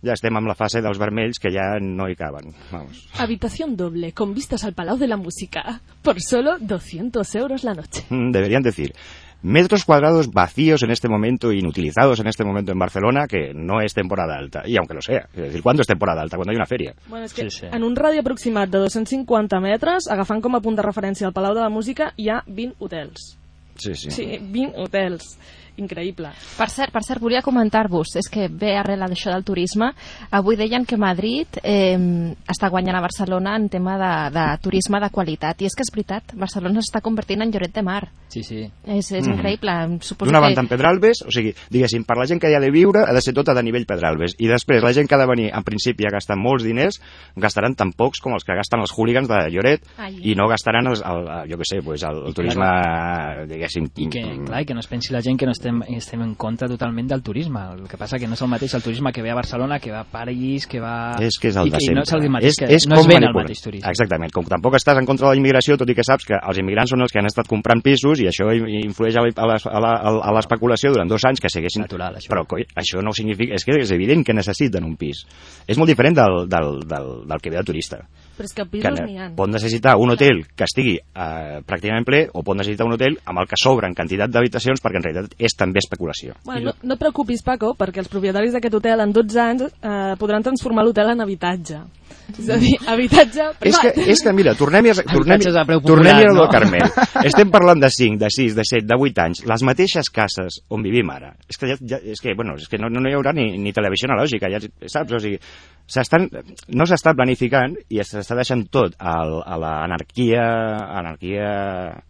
ja estem amb la fase dels vermells que ja no hi caben, vamos. Habitación doble, con vistas al Palau de la Música, por solo 200 euros la noche. Mm, deberían decir metros cuadrados vacíos en este momento, inutilizados en este momento en Barcelona, que no es temporada alta. Y aunque lo sea, es decir, ¿cuándo es temporada alta? Cuando hay una feria. Bueno, és que Sí, sí. en un radi aproximat de 250 metres, agafant com a punt de referència al Palau de la Música, hi ha 20 hotels. Sí, sí. Sí, 20 hotels. Increïble. Per cert, per cert, volia comentar-vos, és que ve arrel d'això del turisme, avui deien que Madrid eh, està guanyant a Barcelona en tema de, de turisme de qualitat, i és que és veritat, Barcelona s'està convertint en Lloret de Mar. Sí, sí. És, és increïble. Suposo D'una que... banda en Pedralbes, o sigui, diguéssim, per la gent que hi ha de viure ha de ser tota de nivell Pedralbes. I després la gent que ha de venir, en principi, a gastar molts diners, gastaran tan pocs com els que gasten els hooligans de Lloret Ai. i no gastaran, els, el, el, jo què sé, pues, el, el turisme, diguéssim... I que, clar, i que no es pensi la gent que no estem estem, estem en contra totalment del turisme. El que passa que no és el mateix el turisme que ve a Barcelona, que va a París, que va... És que és el I de sempre. no és el mateix, és, que és no es ven el manipular. mateix turisme. Exactament, com tampoc estàs en contra de la immigració, tot i que saps que els immigrants són els que han estat comprant pisos i això i- influeix a l'especulació durant dos anys que segueixin... Natural, això. Però coi, això no significa... És que és evident que necessiten un pis. És molt diferent del, del, del, del que ve de turista. Però és que pisos n'hi ha. pot necessitar un hotel que estigui eh, pràcticament ple o pot necessitar un hotel amb el que sobren quantitat d'habitacions perquè en realitat és també especulació. Bueno, no, no et preocupis, Paco, perquè els propietaris d'aquest hotel en 12 anys eh, podran transformar l'hotel en habitatge. És a dir, habitatge És que, privat. és que mira, tornem-hi a, tornem a tornem a no? del Carmel. Estem parlant de 5, de 6, de 7, de 8 anys. Les mateixes cases on vivim ara. És que, ja, ja, és que, bueno, és que no, no hi haurà ni, ni televisió analògica, ja saps? O sigui, s'estan, no s'està planificant i s'està deixant tot al, a l'anarquia... Anarquia...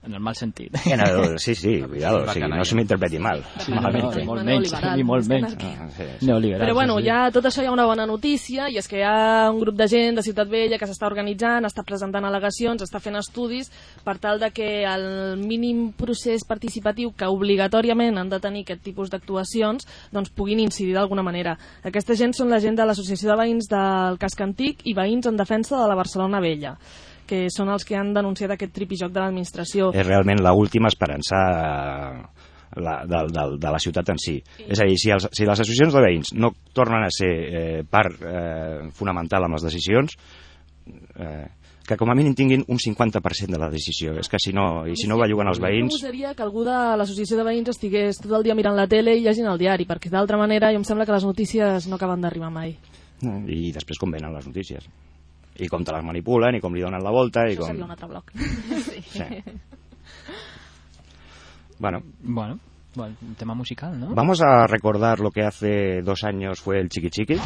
En el mal sentit. En el, sí, sí, cuidado, o sigui, canalla. no se m'interpreti mal. Sí, no, no, malament. ni molt menys, ni molt menys. Ah, sí, sí. Neoliberal. Però bueno, sí, sí. ja tot això hi ha una bona notícia i és que hi ha un grup de gent de Ciutat Vella que s'està organitzant, està presentant al·legacions, està fent estudis per tal de que el mínim procés participatiu que obligatòriament han de tenir aquest tipus d'actuacions doncs puguin incidir d'alguna manera. Aquesta gent són la gent de l'Associació de Veïns del Casc Antic i Veïns en Defensa de la Barcelona Vella que són els que han denunciat aquest tripijoc de l'administració. és realment la última esperança eh, la, de, de, de la ciutat en si. És a dir, si, els, si les associacions de veïns no tornen a ser eh, part eh, fonamental amb les decisions, eh, que com a mínim tinguin un 50% de la decisió. És que si no, i si no belluguen els Jo veïns... proposaria que algú de l'associació de veïns estigués tot el dia mirant la tele i llegint el diari, perquè d'altra manera jo em sembla que les notícies no acaben d'arribar mai. I després com venen les notícies. I com te les manipulen, i com li donen la volta, i Això com... seria un altre bloc. Sí. Bueno, Bueno, bueno, un tema musical, ¿no? vamos a recordar lo que hace dos años fue el Chiqui Chiqui.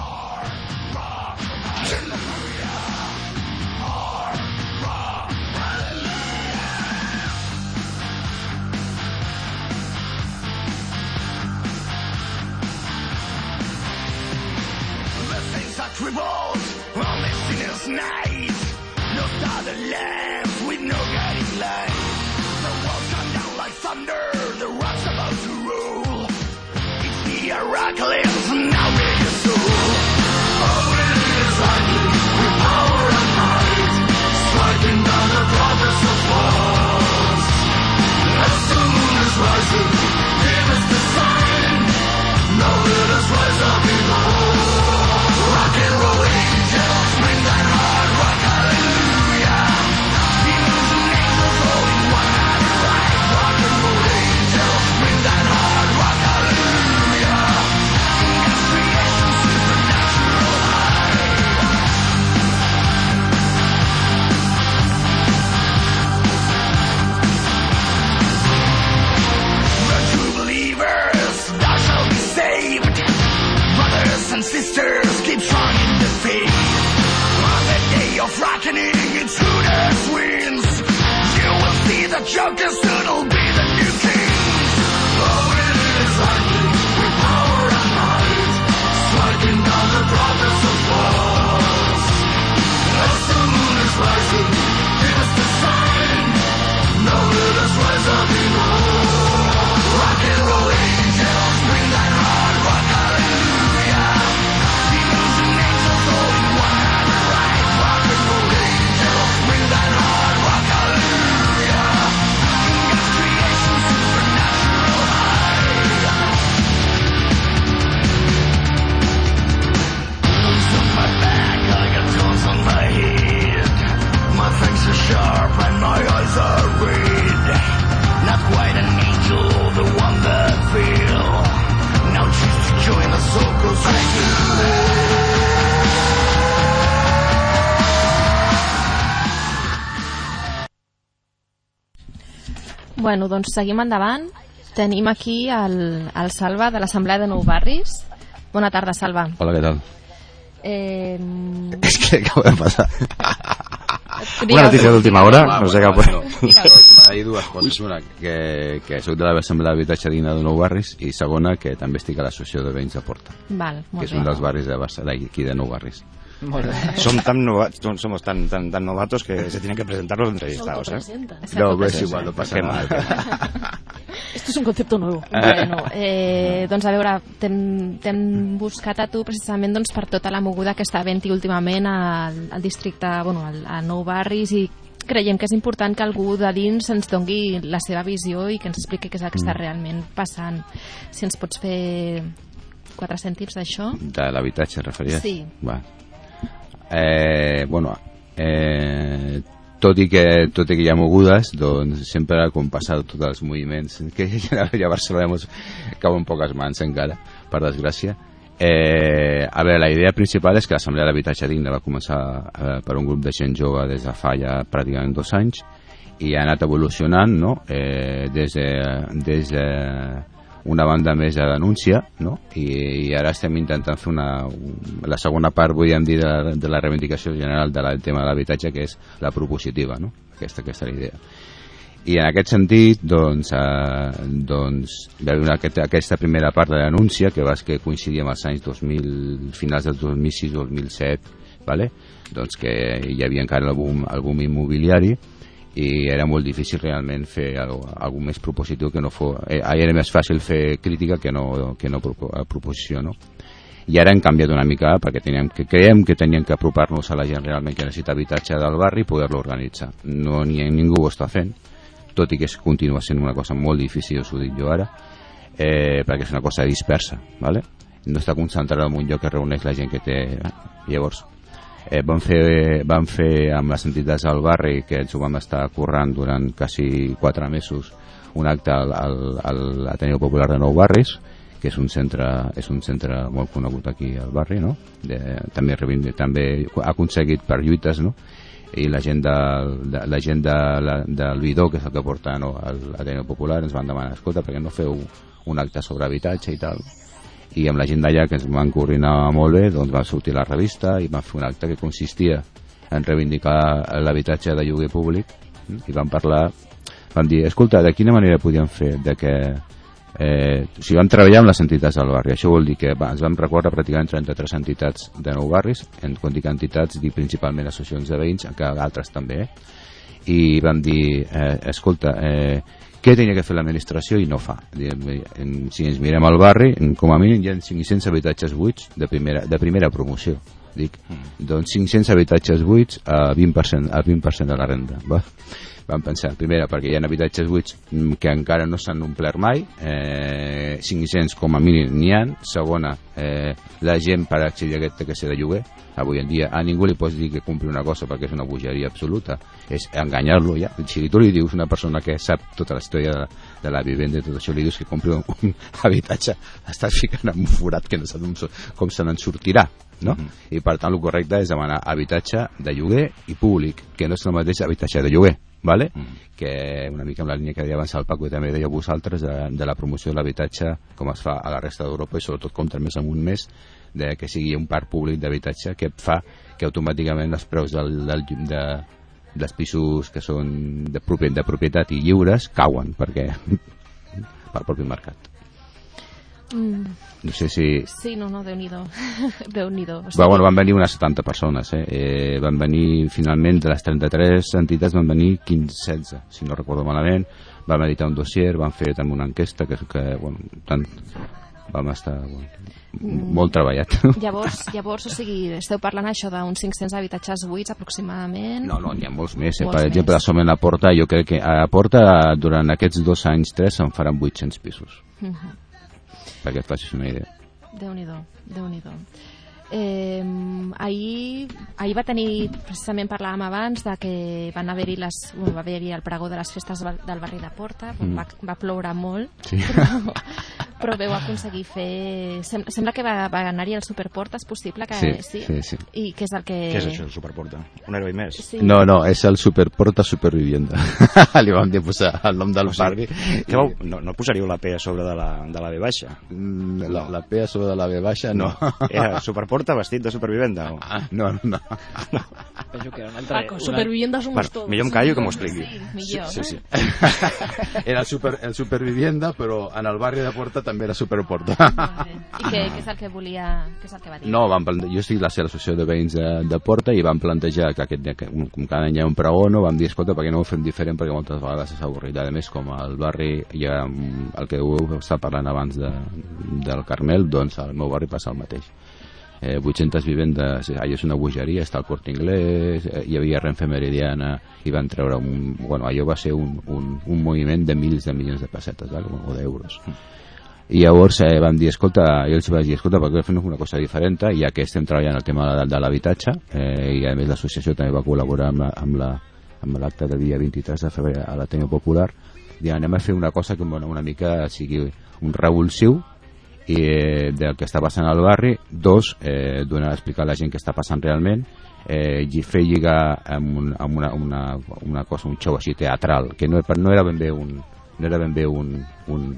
things that revolt on this sinner's night. No other lamps with was reckoning, it's who wins. You will see the jokers soon'll be the new king. Oh, it is ugly, with power and might, striking down the progress of walls. As the moon is rising, give us the sign. Now let us rise up in Bueno, doncs seguim endavant. Tenim aquí el, el Salva de l'Assemblea de Nou Barris. Bona tarda, Salva. Hola, què tal? Eh, És que acaba de passar. Una notícia d'última hora, Ah, no sé bueno, cap... bueno. Hi ha dues coses. Una, que, que soc de l'Assemblea d'Habitatge Digne de Nou Barris i segona, que també estic a l'Associació de Veïns de Porta, Val, que molt és un dels barris de Barcelona, aquí de Nou Barris. Som tan novatos, som- somos tan, tan, tan novatos que se tienen que presentar los entrevistados, ¿eh? No, però és Sí, igual, no passa nada. mal. Esto es un concepto nuevo. Bueno, eh, doncs a veure, t'hem t'hem buscat a tu precisament doncs, per tota la moguda que està havent-hi últimament al, al districte, bueno, al, a Nou Barris i creiem que és important que algú de dins ens dongui la seva visió i que ens expliqui què és el que està realment passant. Si ens pots fer quatre cèntims d'això? De l'habitatge, referies? Sí. Va. Eh, bueno, eh, tot i que tot i que hi ha mogudes, doncs sempre com passa tots els moviments que ha a Barcelona doncs, cauen poques mans encara, per desgràcia. Eh, a veure, la idea principal és que l'Assemblea d'Habitatge Digne va començar eh, per un grup de gent jove des de fa ja pràcticament dos anys i ha anat evolucionant no? eh, des, de, des de una banda més de denúncia no? I, i ara estem intentant fer una, la segona part podríem dir de, de la reivindicació general de la, del tema de l'habitatge que és la propositiva no? aquesta, aquesta és la idea i en aquest sentit doncs, eh, doncs hi una, aquest, aquesta primera part de denúncia que va que coincidia amb els anys 2000, finals del 2006-2007 vale? doncs que hi havia encara el boom, el boom immobiliari i era molt difícil realment fer alguna cosa més propositiu que no fos... Eh, era més fàcil fer crítica que no, que no propo, proposició, no? I ara hem canviat una mica perquè teníem que, creiem que teníem que apropar-nos a la gent realment que necessita habitatge del barri i poder-lo organitzar. No, ni, ningú ho està fent, tot i que continua sent una cosa molt difícil, us ho dic jo ara, eh, perquè és una cosa dispersa, ¿vale? no està concentrada en un lloc que reuneix la gent que té... Llavors, eh, vam, fer, vam fer amb les entitats del barri que ens ho vam estar currant durant quasi quatre mesos un acte al, al, Popular de Nou Barris que és un centre, és un centre molt conegut aquí al barri, no? De, també, també ha aconseguit per lluites, no? i la gent, de, de, la gent de, la, del Bidó, que és el que porta no, l'Ateneu Popular, ens van demanar, escolta, perquè no feu un acte sobre habitatge i tal? I amb la gent d'allà, que ens van coordinar molt bé, doncs va sortir la revista i van fer un acte que consistia en reivindicar l'habitatge de lloguer públic mm, i van parlar, van dir, escolta, de quina manera podíem fer de que eh, o sigui, vam treballar amb les entitats del barri. Això vol dir que va, ens vam recórrer pràcticament 33 entitats de nou barris, en, quan dic entitats, dic principalment associacions de veïns, encara altres també, eh? i vam dir, eh, escolta, eh, què tenia que fer l'administració i no fa? En- Si ens mirem al barri, com a mínim hi ha 500 habitatges buits de primera, de primera promoció. Dic, doncs 500 habitatges buits a 20%, a 20 de la renda. Va? Vam pensar, primera, perquè hi ha habitatges buits mm, que encara no s'han omplert mai, eh, 500 com a mínim n'hi ha. Segona, eh, la gent per accedir a aquest que ser de lloguer. Avui en dia a ningú li pots dir que compri una cosa perquè és una bogeria absoluta. És enganyar-lo ja. Si tu li dius una persona que sap tota la història de, de la vivenda i tot això, li dius que compri un, un habitatge, estàs ficant en un forat que no sap com, se n'en sortirà. No? I per tant el correcte és demanar habitatge de lloguer i públic, que no és el mateix habitatge de lloguer vale? que una mica amb la línia que deia abans el Paco i també deia vosaltres de, de la promoció de l'habitatge com es fa a la resta d'Europa i sobretot com més en un mes de que sigui un parc públic d'habitatge que fa que automàticament els preus del, del, de, dels pisos que són de, propie- de propietat i lliures cauen perquè pel propi mercat Mm, no sé si sí, no, no, Déu-n'hi-do. Déu-n'hi-do. O Va, bueno, van venir unes 70 persones, eh? eh? Van venir, finalment, de les 33 entitats van venir 15-16, si no recordo malament. Vam editar un dossier, van fer també una enquesta, que, que bueno, tant, vam estar bueno, molt treballat. Llavors, llavors, o sigui, esteu parlant això d'uns 500 habitatges buits aproximadament. No, no, n'hi ha molts més. Eh? Molts per exemple, més. a Som en la Porta, jo crec que a la Porta, durant aquests dos anys, tres, se'n faran 800 pisos, Mhm. Perquè et facis una idea. Déu-n'hi-do, déu nhi déu Eh, ahir, ahir va tenir, precisament parlàvem abans de que van haver-hi les, bueno, va haver-hi el pregó de les festes del del barri de Porta, Mm. va, va ploure molt, Sí. però, però veu aconseguir fer... Sem sembla que va, va anar-hi el Superporta, és possible que Sí, sí, sí. I què és el que... Què és això, el Superporta? Un heroi més? Sí. No, no, és el Superporta Supervivienda. Li vam dir posar el nom del O sigui, barri. Què vau, no, no posaríeu la P a sobre de la, de la B baixa? Mm, La, la P a sobre de la B baixa, no. Era Superporta vestit de supervivenda? O? Ah, no, no. Penso que era un altre... Ah, con supervivienda somos Bueno, todos. millor em callo que m'ho expliqui. Sí, millor. Sí, sí. era el, super, el supervivienda, però en el barri de Porta també era superporta. Bé. I què, què és el que volia... Què és el que va dir? No, vam plante... jo estic a l'associació de veïns de, de Porta i vam plantejar que aquest, que, com cada any hi ha un pregó, no vam dir, escolta, per què no ho fem diferent perquè moltes vegades és avorrit. A més, com al barri hi ha mm, el que heu estat parlant abans de, del Carmel, doncs al meu barri passa el mateix. Eh, 800 vivendes, allà és una bogeria, està el Port Inglés, eh, hi havia Renfe Meridiana, i van treure un... Bueno, allò va ser un, un, un moviment de mils de milions de pessetes, val? o d'euros. I llavors eh, vam dir, escolta, jo els vaig dir, escolta, per què no fem una cosa diferent, ja que estem treballant el tema de, de l'habitatge, eh, i a més l'associació també va col·laborar amb la, amb la amb l'acte dia 23 de febrer a l'Ateneu Popular, i anem a fer una cosa que bueno, una mica sigui un revulsiu i, eh, del que està passant al barri, dos, eh, donar a explicar a la gent què està passant realment, eh, fer lligar amb, un, amb una, una, una cosa, un show així teatral, que no, no era ben bé un, no era ben bé un, un,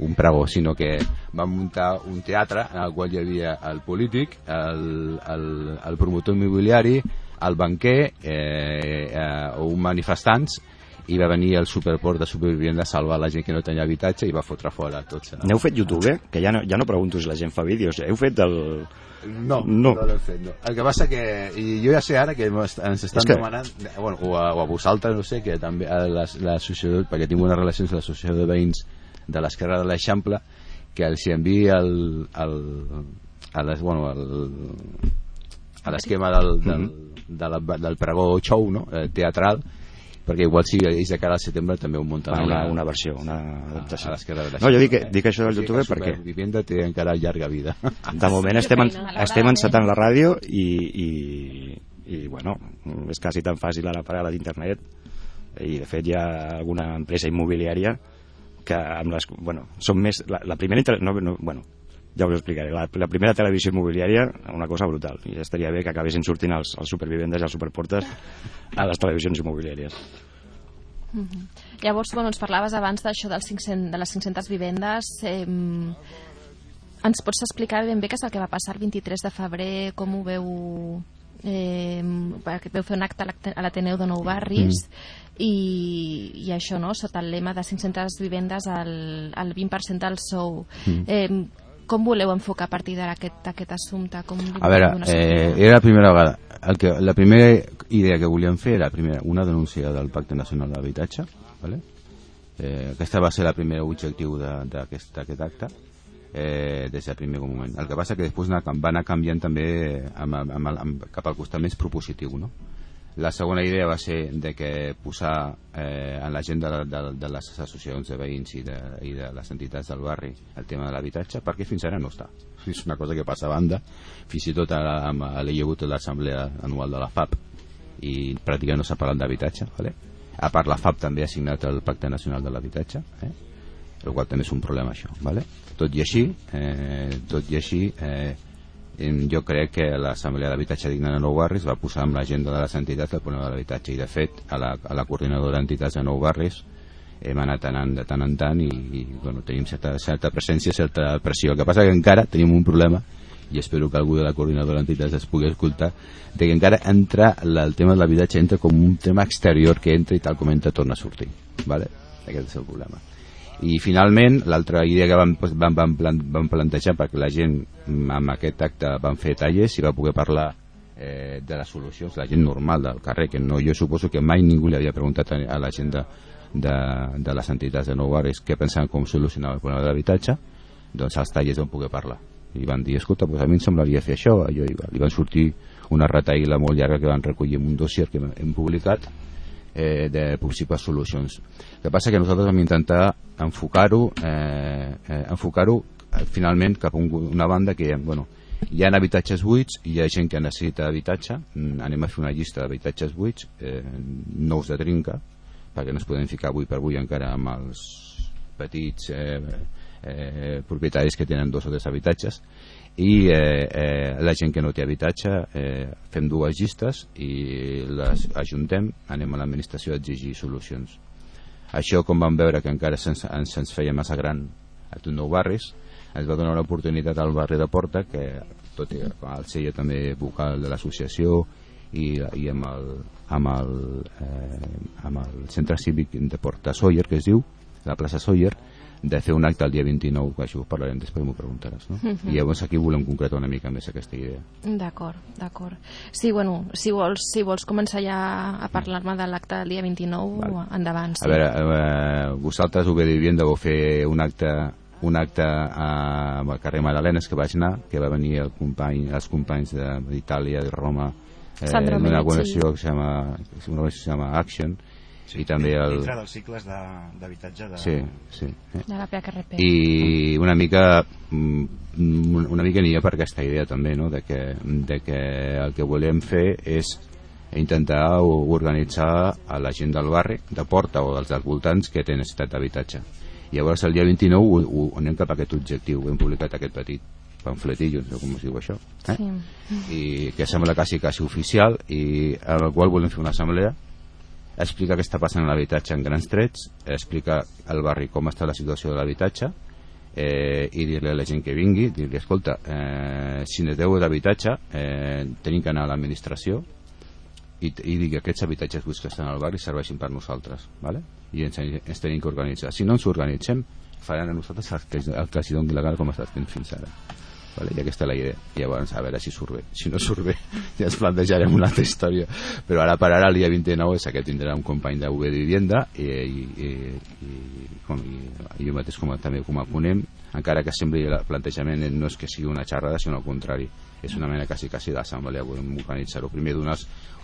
un pregó, sinó que vam muntar un teatre en el qual hi havia el polític, el, el, el promotor immobiliari, el banquer eh, eh, o un manifestants i va venir el superport de supervivent a salvar la gent que no tenia habitatge i va fotre fora tots. eh? N'heu fet YouTube? Que ja no, ja no pregunto si la gent fa vídeos. Heu fet el... No, No. no, l'hem fet, no. El que passa que, i jo ja sé ara que ens estan que- demanant, bueno, o a, o a vosaltres, no sé, que també a l'associació, perquè tinc unes relacions amb l'associació de veïns de l'esquerra de l'Eixample, que els hi enviï el, el, a les, bueno, el, a l'esquema del, del, de la, del pregó show no? eh, teatral perquè igual si ells de cara al setembre també ho munten Una, una, una versió, una a, adaptació. a l'esquerra de No, jo dic, que, dic això del O sigui YouTube que perquè Supervivienda té encara llarga vida. De moment estem, en, estem encetant la ràdio i, i, i bueno, és quasi tan fàcil ara parar d'internet. I de fet hi ha alguna empresa immobiliària que amb les, bueno, són més la, la primera no, no, bueno, ja us ho explicaré. La, la primera televisió immobiliària una cosa brutal. I estaria bé que acabessin sortint els, els supervivendes i els superportes a les televisions immobiliàries. Llavors, bueno, ens parlaves abans d'això dels 500, de les 500 vivendes. Eh, ens pots explicar ben bé què és el que va passar el 23 de febrer, com ho veu... Eh, veu fer un acte a l'Ateneu de Nou Barris i, i això, no?, sota el lema de 500 vivendes al, al 20% del sou. Eh, com voleu enfocar a partir d'ara aquest, aquest assumpte? Com A veure, eh, era la primera vegada. El que, la primera idea que volíem fer era primera, una denúncia del Pacte Nacional d'Habitatge. ¿vale? Eh, aquesta va ser la primera objectiu d'aquest aquest acte eh, des del primer moment. El que passa que després anar, va anar canviant també amb, amb, amb, amb, cap al costat més propositiu. No? La segona idea va ser de que posar eh, en l'agenda de, de, de les associacions de veïns i de, i de les entitats del barri el tema de l'habitatge, perquè fins ara no està. És una cosa que passa a banda, fins i tot ara, amb, l'he hagut l'assemblea anual de la FAP i pràcticament no s'ha parlat d'habitatge. Vale? A part, la FAP també ha signat el Pacte Nacional de l'Habitatge, eh? el qual també és un problema això. Vale? Tot i així, eh, tot i així eh, jo crec que l'Assemblea d'Habitatge Digne de Nou Barris va posar en l'agenda de les entitats el problema de l'habitatge i de fet a la, a la coordinadora d'entitats de Nou Barris hem anat anant de tant en tant i, i bueno, tenim certa, certa presència, certa pressió. El que passa que encara tenim un problema i espero que algú de la coordinadora d'entitats es pugui escoltar, de que encara entra el tema de l'habitatge entra com un tema exterior que entra i tal com entra torna a sortir. Vale? Aquest és el problema. I finalment, l'altra idea que vam, vam, vam, vam plantejar perquè la gent mm, amb aquest acte van fer talles i va poder parlar eh, de les solucions, la gent normal del carrer, que no, jo suposo que mai ningú li havia preguntat a, la gent de, de, de les entitats de Nou Barris què pensaven com solucionar el problema de l'habitatge, doncs als tallers van poder parlar. I van dir, escolta, doncs a mi em semblaria fer això, i li van sortir una retaïla molt llarga que van recollir en un dossier que hem publicat eh, de possibles solucions. El que passa que nosaltres vam intentar enfocar-ho eh, eh, enfocar-ho eh, finalment cap a un, una banda que bueno, hi ha habitatges buits i hi ha gent que necessita habitatge Mm, anem a fer una llista d'habitatges buits eh, nous de trinca perquè no es poden ficar avui per avui encara amb els petits eh, eh, propietaris que tenen dos o tres habitatges i eh, eh, la gent que no té habitatge eh, fem dues llistes i les ajuntem, anem a l'administració a exigir solucions. Això com vam veure que encara se'ns ens, ens feia massa gran a tot nou barris ens va donar l'oportunitat al barri de Porta que tot i al ser jo també vocal de l'associació i, i amb el, amb el, eh, amb el centre cívic de Porta Sóller que es diu, la plaça Sóller de fer un acte el dia 29 que això ho parlarem després m'ho preguntaràs no? Mhm. i llavors aquí volem concretar una mica més aquesta idea D'acord, d'acord. Sí, bueno, si vols, si vols començar ja a parlar-me de l'acte del dia 29, Vale. endavant. Sí. A veure, eh, vosaltres, UB de Vivienda, vau fer un acte un acte a, al carrer Madalenes que vaig anar, que va venir el company, els companys de- d'Itàlia, de Roma, eh, Menici. organització que s'ha una organització que se llama Action, i també el... Dintre dels cicles de- d'habitatge de... Sí, sí. Eh? De la PHRP. i una mica mm, una mica aniria per aquesta idea també no? de, que, de que el que volem fer és intentar organitzar a la gent del barri de Porta o dels, dels voltants que té necessitat d'habitatge llavors el dia 29 ho, ho, anem cap a aquest objectiu hem publicat aquest petit pamfletillo, no sé com es diu això eh? Sí. i que sembla quasi quasi oficial i en el qual volem fer una assemblea explicar què està passant a l'habitatge en grans trets, explicar al barri com està la situació de l'habitatge eh, i dir-li a la gent que vingui dir-li, escolta, eh, si necessiteu d'habitatge eh, tenim que anar a l'administració i, i dir que aquests habitatges buits que estan al barri serveixin per nosaltres ¿vale? i ens, ens tenim que organitzar si no ens organitzem faran a nosaltres el que, el que els doni la gana com està fent fins ara vale? i aquesta és la idea llavors a veure si surt bé. Si no surt bé ja ens plantejarem una altra història. Però ara per ara el dia 29 és que tindrà un company de Vivienda i, i, i, i, com, i, i jo mateix com, també com a ponent encara que sembli el plantejament no és que sigui una xerrada sinó al contrari. És una mena quasi, quasi d'assemblea volem organitzar-ho. Primer donar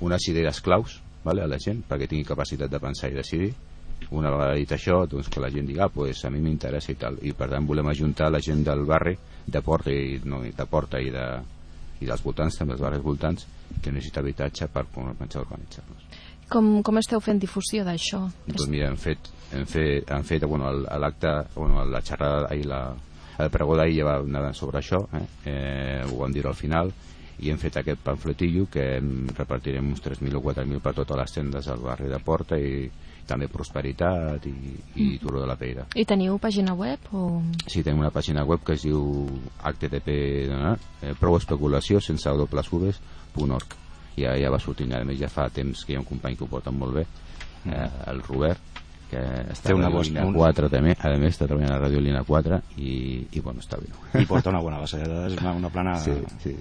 unes idees claus vale, a la gent perquè tingui capacitat de pensar i decidir una vegada dit això, doncs que la gent digui, ah, pues a mi m'interessa i tal, i per tant volem ajuntar la gent del barri de Porta i, no, de Porta i, de, i dels voltants, també dels barris voltants, que necessita habitatge per començar a organitzar-los. Com, com esteu fent difusió d'això? Doncs mira, hem fet, hem fet, hem fet bueno, l'acte, bueno, la xerrada ahir, la, el pregó d'ahir ja va anar sobre això, eh? Eh, ho vam dir al final, i hem fet aquest pamfletillo que repartirem uns 3.000 o 4.000 per totes les tendes del barri de Porta i també Prosperitat i, i Turó de la Peira. I teniu pàgina web? O... Sí, tenim una pàgina web que es diu http eh, prouespeculació sense dobles uves punt org ja, ja va sortint, a més ja fa temps que hi ha un company que ho porta molt bé eh, el Robert que està Té a una Radio voz Línia molt- 4 també, a més està treballant a Radio Línia 4 i, i bueno, està bé I porta una bona base de dades, una, una plana... sí, sí.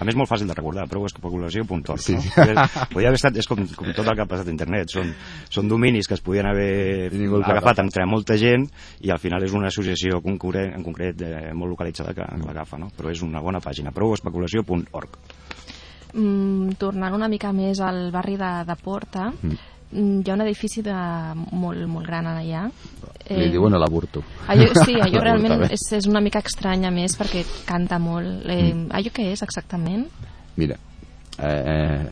A més, molt fàcil de recordar, prouespeculació.org. Sí. No? Podria haver estat, és com, com tot el que ha passat a internet, són, són dominis que es podien haver agafat agafa. entre molta gent i al final és una associació concurrent, en concret eh, molt localitzada que, que l'agafa, no? però és una bona pàgina, prouespeculació.org. Mm, tornant una mica més al barri de, de Porta, Mm. Mm, hi ha un edifici de, molt, molt gran allà. li diuen a l'avorto Allò, sí, allò realment és, és una mica estrany a més perquè canta molt. Eh, Allò què és exactament? Mira, eh,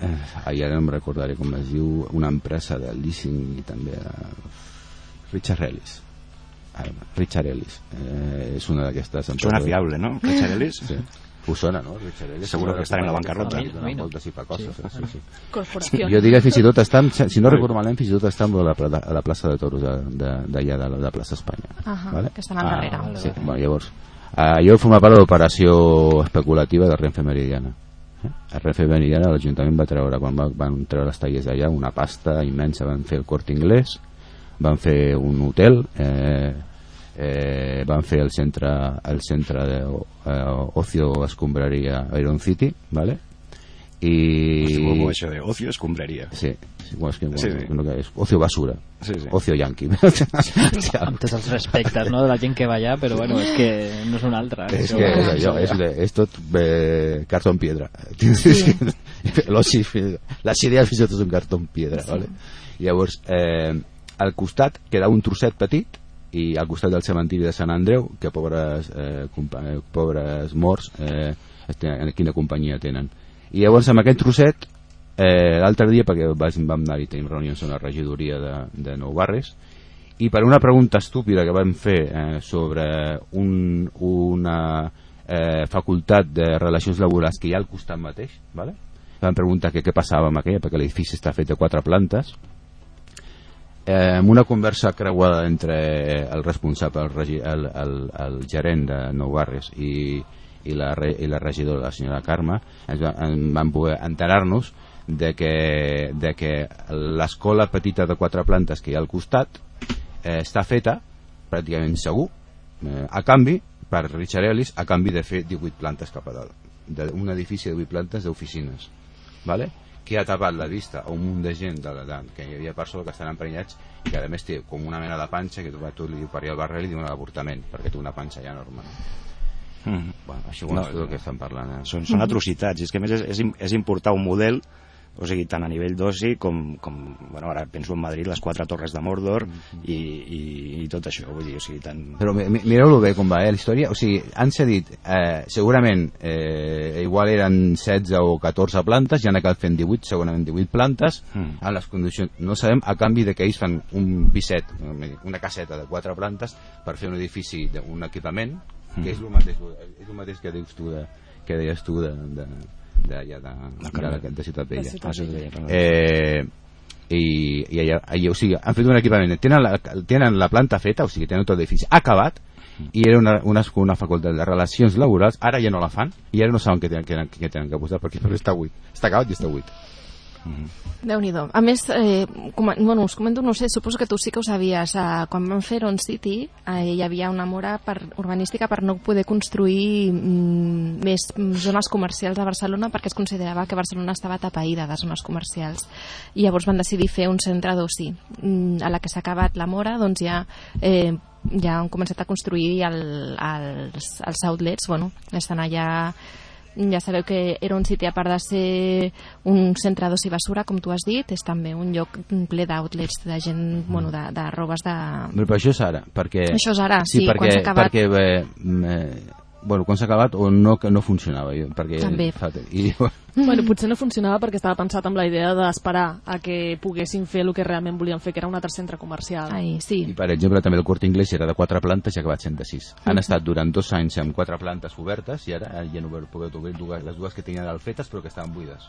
eh, ja no em recordaré com es diu, una empresa de leasing i també eh, Richard Ellis. Ah, Richard Ellis. Eh, és una d'aquestes empreses. Suena fiable, no? Richard Ellis? Sí. Us sona, no? Richard Ellis. Seguro que estarà en la bancarrota. Sí, moltes i fa coses. Sí, sí, sí. Corporació. Jo diria fins i tot està, si no recordo malament, fins i tot està a la, a la plaça de Toros de- de- d'allà de, de, la plaça Espanya. Ahà, Vale? que estan al darrere. vale, Sí, bueno, llavors, eh, jo forma part de l'operació especulativa de Renfe Meridiana. Eh? A Renfe Meridiana l'Ajuntament va treure, quan va, van treure les talles d'allà, una pasta immensa, van fer el Corte Inglés, van fer un hotel, eh, eh, van fer el centre, el centre de eh, Ocio Escombraria Iron City, ¿vale? I... I... això de ocio escombraria. Sí, sí, bueno, és que, bueno, Sí, sí. no, que és ocio basura, Sí, sí. ocio yankee. amb tots els respectes no, de la gent que va allà, però bueno, és que no és una altra. és Això- que és allò, és, de, és tot eh, cartó piedra. Sí. Los, les idees fins i tot són cartó piedra. Sí. Vale? Llavors, eh, al costat queda un trosset petit i al costat del cementiri de Sant Andreu, que pobres, eh, eh, pobres morts, eh, tenen, quina companyia tenen. I llavors amb aquest trosset, eh, l'altre dia, perquè vam anar i tenim reunions amb la regidoria de, de Nou Barris, i per una pregunta estúpida que vam fer eh, sobre un, una eh, facultat de relacions laborals que hi ha al costat mateix, ¿vale? vam preguntar que què passava amb aquella, perquè l'edifici està fet de quatre plantes, eh, una conversa creuada entre el responsable, el, regi, el, el, el gerent de Nou Barris i, i la, i la regidora, la senyora Carme, ens, va, en poder enterar-nos de que, de que l'escola petita de quatre plantes que hi ha al costat eh, està feta pràcticament segur eh, a canvi per Richard Ellis a canvi de fer 18 plantes cap a dalt d'un edifici de 8 plantes d'oficines vale? Que ha tapat la vista a un munt de gent de, de, que hi havia persones que estan emprenyats i que a més té com una mena de panxa que tu, tu li diu per allà al barri li diuen l'avortament perquè té una panxa ja enorme Mm. bueno, això no, No, és el que estan parlant eh? Són, són atrocitats, i és que a més és, és, és importar un model o sigui, tant a nivell d'oci com, com bueno, ara penso en Madrid, les quatre torres de Mordor i, i, i tot això vull dir, o sigui, tant... Però mi- mi- mireu-lo bé com va, eh, la història. O sigui, han cedit, eh, segurament, eh, igual eren 16 o 14 plantes, ja han acabat fent 18, segurament 18 plantes, Mm. en les condicions, no sabem, a canvi de que ells fan un piset, una caseta de 4 plantes, per fer un edifici, de- un equipament, que és el mateix, és el mateix que dius tu, de, que deies tu de, de, de, ja de, de, de, de, de Ciutat Vella. Ciutat Ah, sí. Eh, i, i, allà, allà, o sigui, han fet un equipament. Tenen la, tenen la planta feta, o sigui, tenen tot l'edifici acabat i era una, una, una facultat de relacions laborals. Ara ja no la fan i ara no saben què tenen que, que, tenen que posar perquè està buit. Està acabat i està buit déu nhi A més, eh, com, bueno, us comento, no sé, suposo que tu sí que ho sabies. Eh, quan vam fer On City eh, hi havia una mora per, urbanística per no poder construir mm, més mm, zones comercials a Barcelona perquè es considerava que Barcelona estava tapaïda de zones comercials. I llavors van decidir fer un centre d'oci. Mm, a la que s'ha acabat la mora, doncs ja... Eh, ja han començat a construir el, els, els outlets, bueno, estan allà ja sabeu que Era un City, a part de ser un centre d'oci basura, com tu has dit, és també un lloc ple d'outlets de gent, bueno, de, de robes de... Però, això és ara perquè, Això és ara, sí, perquè, quan s'ha acabat. perquè eh, mm, eh, bueno, quan s'ha acabat o no, que no funcionava jo, perquè També. fa, i, Bueno, potser no funcionava perquè estava pensat amb la idea d'esperar a que poguessin fer el que realment volien fer, que era un altre centre comercial. Ai, sí. I per exemple també el Corte Inglés era de quatre plantes i ha acabat sent de sis. Han estat durant dos anys amb quatre plantes obertes i ara ja no heu pogut obrir dues, les dues que tenien al fetes però que estaven buides.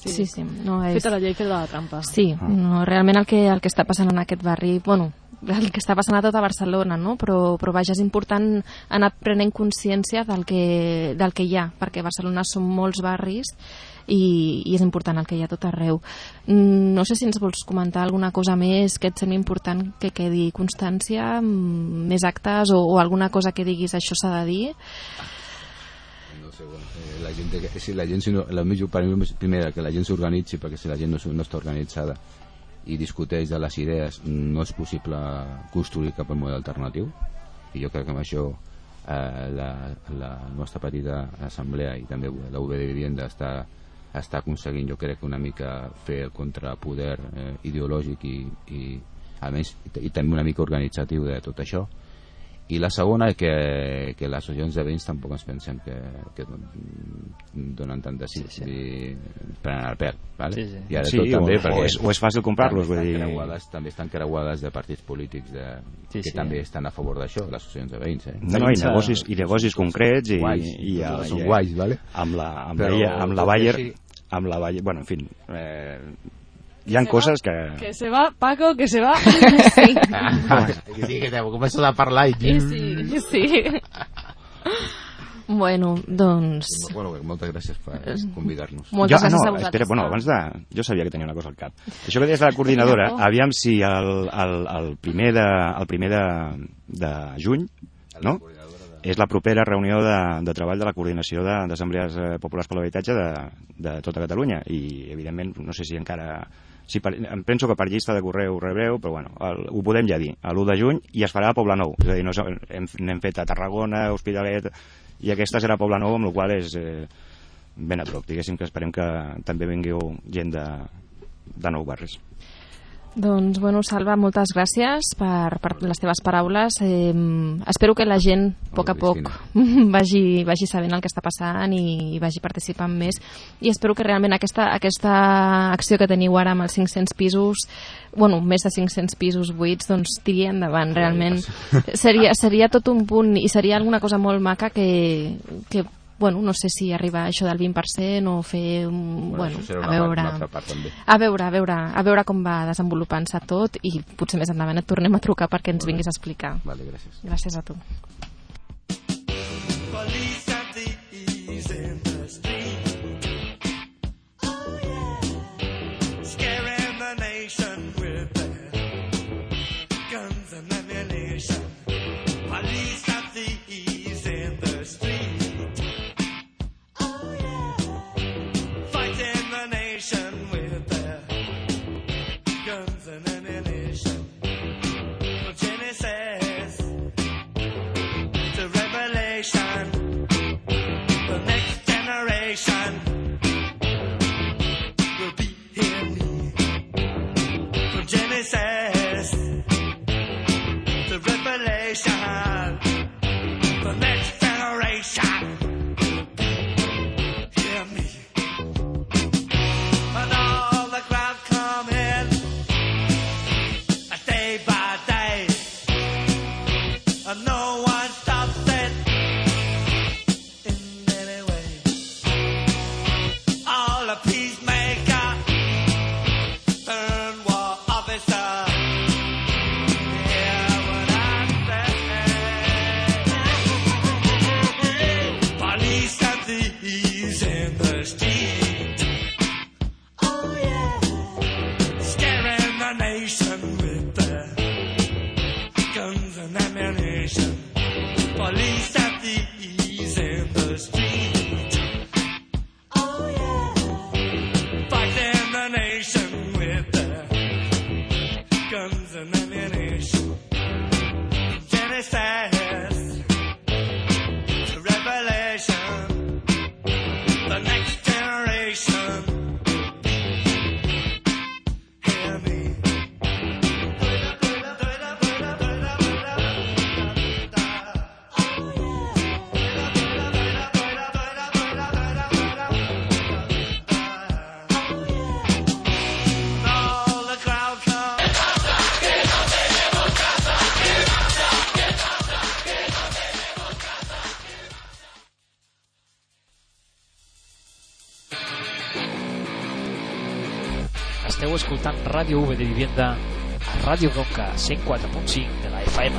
Sí, sí, no, és... Feta la llei, feta la trampa. Sí, no, realment el que, el que està passant en aquest barri, bueno, el que està passant a tota Barcelona, no? però, però vaja, és important anar prenent consciència del que, del que hi ha, perquè Barcelona són molts barris i, i és important el que hi ha tot arreu. Mm, No sé si ens vols comentar alguna cosa més que et sembli important que quedi constància, mm, més actes o, o alguna cosa que diguis això s'ha de dir. No sé, bueno, eh, la gent, si la gent, si no, la millor, per mi, primera, que la gent s'organitzi, perquè si la gent no, no està organitzada i discuteix de les idees, no és possible construir cap model alternatiu. I jo crec que amb això eh, la, la nostra petita assemblea i també la UB de Vivienda està, està aconseguint, jo crec, una mica fer el contrapoder eh, ideològic i, i, a més, i, i també una mica organitzatiu de tot això i la segona és que, que les associacions de veïns tampoc ens pensem que, que don- donen tant de sí, sí. i prenen el pèl vale? Sí, sí. i ara Sí, tot també o- perquè o és- o és fàcil comprar-los, també vull dir- creuades, també estan creuades de partits polítics de, Sí, que sí. també estan a favor d'això les associacions de veïns eh? No, no, i negocis, i negocis concrets i, Guais, i, i, són i- guais, vale? amb la, amb Però la, amb la Bayer així- amb la Bayer, bueno, en fi eh, hi ha coses que Que se va, Paco, que se va. Sí, Ah, que sí, que te comences a parlar i... sí, sí. Bueno, doncs... Bueno, moltes gràcies per convidar-nos. Moltes jo, ah, gràcies no, a vosaltres. espera, bueno, abans de... Jo sabia que tenia una cosa al cap. Això que deies de la coordinadora, aviam si el, el, el primer, de, el primer de, de juny, no? És la propera reunió de, de treball de la coordinació de- d'assemblees eh, populars per l'habitatge de, de tota Catalunya i, evidentment, no sé si encara... Si per, em penso que per llista de correu rebreu, però bueno, el, ho podem ja dir, a l'1 de juny, i es farà a Poblenou. És a dir, no, hem, n'hem fet a Tarragona, Hospitalet, i aquesta serà a Poblenou, amb la qual és eh, ben a prop. Diguéssim que esperem que també vingueu gent de, de nou barris. Doncs, bueno, Salva, moltes gràcies per, per les teves paraules. Eh, espero que la gent, a poc a poc, vagi, vagi sabent el que està passant i, i vagi participant més. I espero que realment aquesta, aquesta acció que teniu ara amb els 500 pisos, bueno, més de 500 pisos buits, doncs tiri endavant. Realment seria, seria tot un punt i seria alguna cosa molt maca que, que bueno, no sé si arribar a això del 20% o fer un, bueno, serà a veure... part, també. A veure, a veure, a veure com va desenvolupant-se tot i potser més endavant et tornem a trucar perquè ens vinguis a explicar. Vale, gràcies. Gràcies a tu. Police Ràdio V de Vivienda a Ràdio Ronca 104.5 de la FM.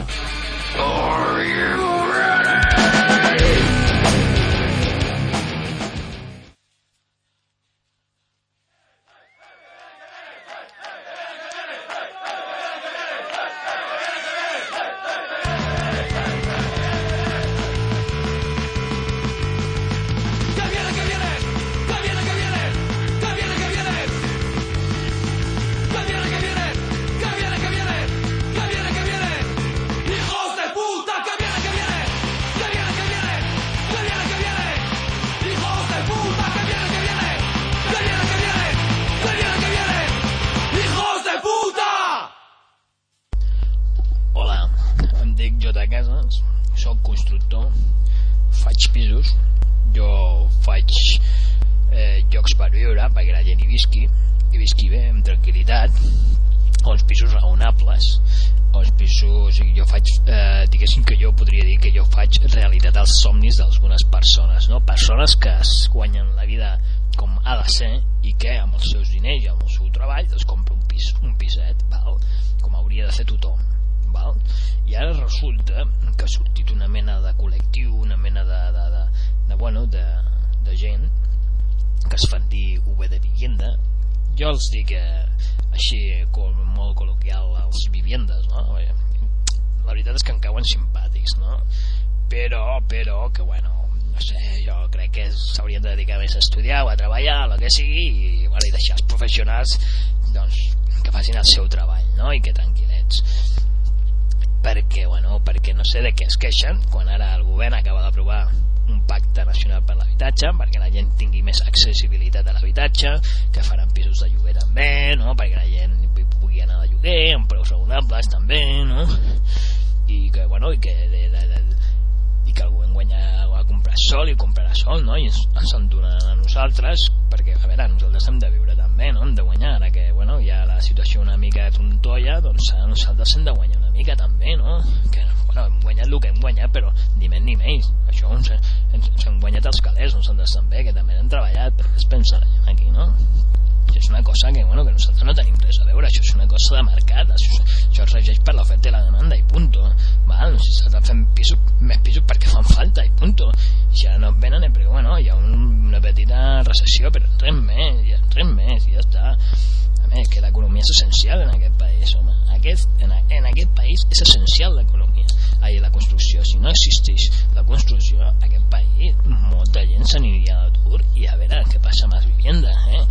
Jo faig realitat els somnis d'algunes persones, no? persones que es guanyen la vida com ha de ser i que amb els seus diners i amb el seu treball es compra un pis, un piset, val? com hauria de fer tothom val? i ara resulta que ha sortit una mena de col·lectiu una mena de, de, de, de, bueno, de, de gent que es fan dir V de vivienda jo els dic eh, així com molt col·loquial els viviendes no? la veritat és que em cauen simpàtics no? però, però que bueno no sé, jo crec que s'haurien de dedicar més a estudiar o a treballar, el que sigui i, bueno, i deixar els professionals doncs, que facin el seu treball no? i que tranquil·lets perquè, bueno, perquè no sé de què es queixen quan ara el govern acaba d'aprovar un pacte nacional per l'habitatge perquè la gent tingui més accessibilitat a l'habitatge que faran pisos de lloguer també no? perquè la gent pugui anar de lloguer amb preus raonables també no? I que, bueno, i que, de, de, de, i que el govern guanya a comprar sol i comprarà sol no? i ens, ens en a nosaltres perquè, a veure, nosaltres hem de viure també no? hem de guanyar, ara que bueno, hi ha la situació una mica trontolla doncs nosaltres hem de guanyar una mica també no? que bueno, hem guanyat el que hem guanyat però ni més ni menys això ens, ens, ens hem guanyat els calés nosaltres també, que també hem treballat perquè es pensa la gent aquí no? Això és una cosa que, bueno, que nosaltres no tenim res a veure, això és una cosa de mercat, això, això es regeix per l'oferta i la demanda i punto. Val? Si s'ha fent pisos, més pisos perquè fan falta i punto. Si ara no venen perquè, bueno, hi ha un, una petita recessió, però res més, res més, i ja està. Més, que l'economia és essencial en aquest país, home. Aquest, en, en aquest país és essencial l'economia. Ai, la construcció. Si no existeix la construcció, aquest país, molta gent s'aniria a l'atur i a veure què passa amb les vivendes, eh?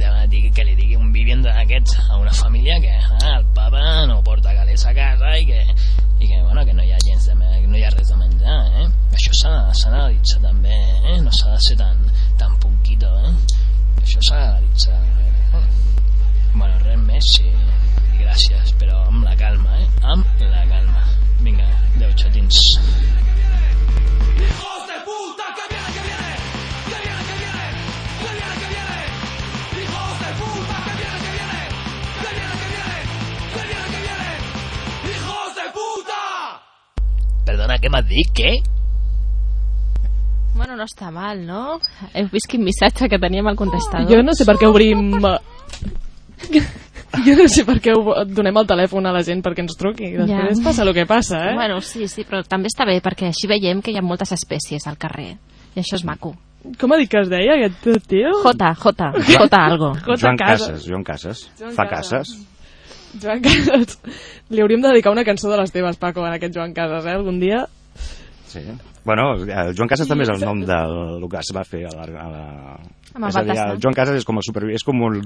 De, digui, que li digui un vivenda d'aquests a una família que ah, el papa no porta calés a casa i que, i que, bueno, que no hi ha gens de, no hi ha res de menjar, eh? Això s'ha d'analitzar també, eh? No s'ha de ser tan, tan poquito, eh? Això s'ha d'analitzar. Eh? Bueno, res més, sí. I gràcies, però amb la calma, eh? Amb la calma. Vinga, adeu, xatins. Perdona, què m'has dit? Què? Bueno, no està mal, no? Heu vist quin missatge que teníem al contestador? Jo no sé per què obrim... Jo no sé per què ho- donem el telèfon a la gent perquè ens truqui. Després Ja. passa el que passa, eh? Bueno, sí, sí, però també està bé perquè així veiem que hi ha moltes espècies al carrer. I això és maco. Com ha dit que es deia aquest tio? Jota, Jota, Jota algo. Jota Joan Casas. Casas, Joan Casas. Joan Fa Casas. cases. Joan Casas. Li hauríem de dedicar una cançó de les teves, Paco, a aquest Joan Casas, eh? Algun dia. Sí. Bueno, el Joan Casas també és el nom del que es va fer a la... A la... Amb el és a dir, el Joan Casas és com el supervi... és com, un,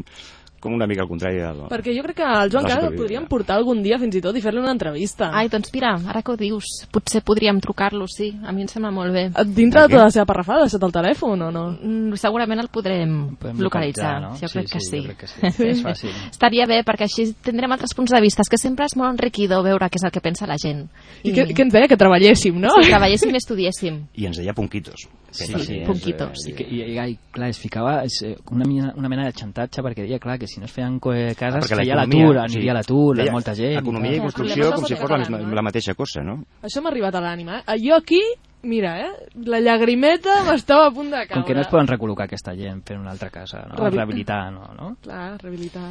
com una mica al contrari del... Perquè jo crec que el Joan Casas el podríem portar algun dia fins i tot i fer-li una entrevista. Ai, doncs mira, ara que ho dius, potser podríem trucar-lo, sí. A mi em sembla molt bé. Dintre de tota la seva parrafada, sota el telèfon o no? Mm, segurament el podrem, Podem localitzar, no? jo crec que sí. Jo crec que sí. És fàcil. Estaria bé, perquè així tindrem altres punts de vista, és que sempre és molt enriquidor veure què és el que pensa la gent. I, què, què ens deia? Que treballéssim, no? Si treballéssim i estudiéssim. I ens deia punquitos. Sí, sí, sé, punquitos. I, i, i, i clar, es ficava eh, una, mena, una mena de xantatge perquè deia, clar, que si no es feien co- cases, perquè feia l'atur, aniria a l'atur, deia, molta gent... Economia i construcció com si fos la, misma, no? la mateixa cosa, no? Això m'ha arribat a l'ànima, eh? Jo aquí, mira, eh? La llagrimeta m'estava a punt de caure. Com que no es poden recol·locar aquesta gent fent una altra casa, no? Rehabil- Rehabilitar, no? no? Clar, rehabilitar.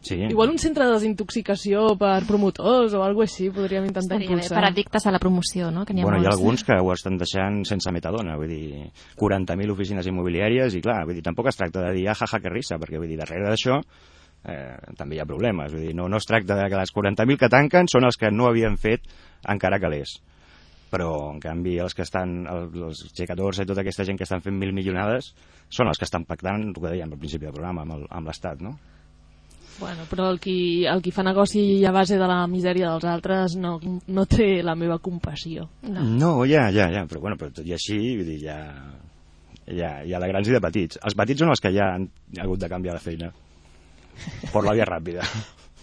Sí. Igual un centre de desintoxicació per promotors o alguna així podríem intentar Estaria bé, impulsar. per addictes a la promoció, no? Que n'hi ha Bueno, hi ha alguns que ho estan deixant sense metadona, vull dir, 40.000 oficines immobiliàries i clar, vull dir, tampoc es tracta de dir ah, jaja, que risa, perquè vull dir, darrere d'això eh, també hi ha problemes, vull dir, no, no es tracta de que les 40.000 que tanquen són els que no havien fet encara calés però en canvi els que estan el- els G14 i tota aquesta gent que estan fent mil milionades són els que estan pactant el que dèiem al principi del programa amb l'Estat, no? Bueno, però el qui, el qui fa negoci a base de la misèria dels altres no, no té la meva compassió. No. No, ja, ja, ja, però, bueno, però tot i així, vull dir, ja, ja, hi ha de grans i de petits. Els petits són els que ja han hagut de canviar de feina. Per la via ràpida.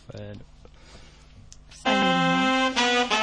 Bueno. He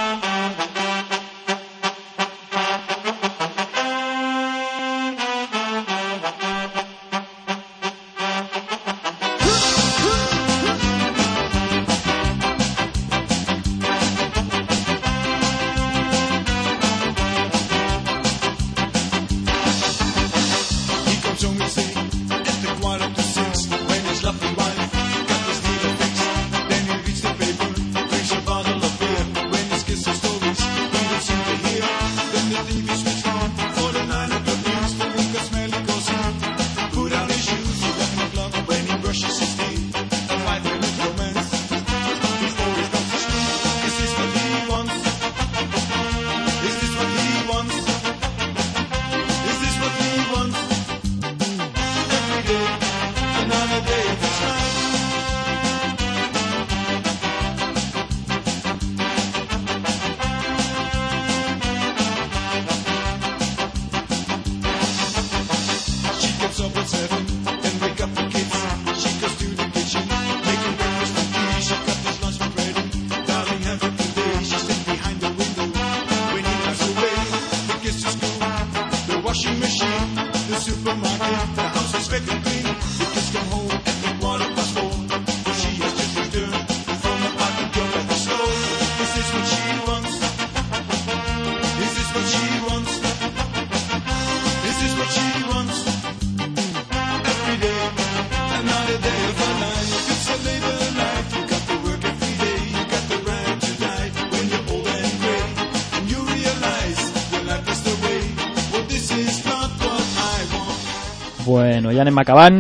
Bueno, ja anem acabant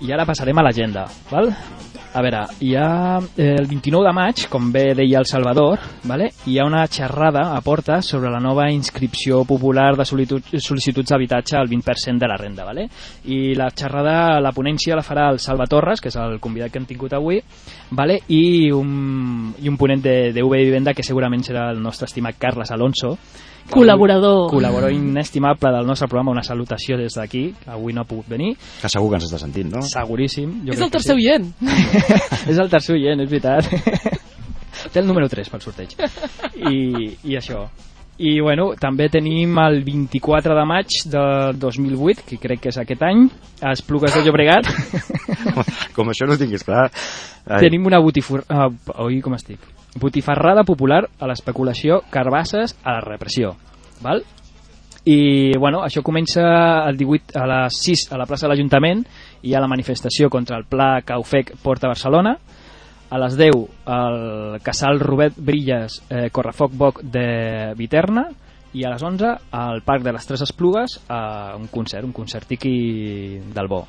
i ara passarem a l'agenda, val? A veure, hi ha eh, el 29 de maig, com bé deia el Salvador, vale? hi ha una xerrada a porta sobre la nova inscripció popular de sol·licituds d'habitatge al 20% de la renda. Vale? I la xerrada, la ponència la farà el Salva Torres, que és el convidat que hem tingut avui, vale? I, un, i un ponent de, de UB Vivenda que segurament serà el nostre estimat Carles Alonso, Col·laborador. col·laborador inestimable del nostre programa, una salutació des d'aquí, que avui no ha pogut venir, Que segur que ens està sentint, no? seguríssim. Jo És crec el tercer oient. és el tercer oient, és veritat. Té el número 3 pel sorteig. I, I això. I bueno, també tenim el 24 de maig de 2008, que crec que és aquest any, a Esplugues de Llobregat. Com això no ho tinguis clar. Ai, tenim una botifur... Uh, oi, com estic? Botifarrada popular a l'especulació, carbasses a la repressió. Val? I, bueno, això comença el 18 a les 6 a la plaça de l'Ajuntament hi ha la manifestació contra el pla Caufec Porta Barcelona a les 10 al casal Robert Brilles eh, Correfoc Boc de Viterna i a les 11 al Parc de les Tres Esplugues a un concert, un concertiqui del bo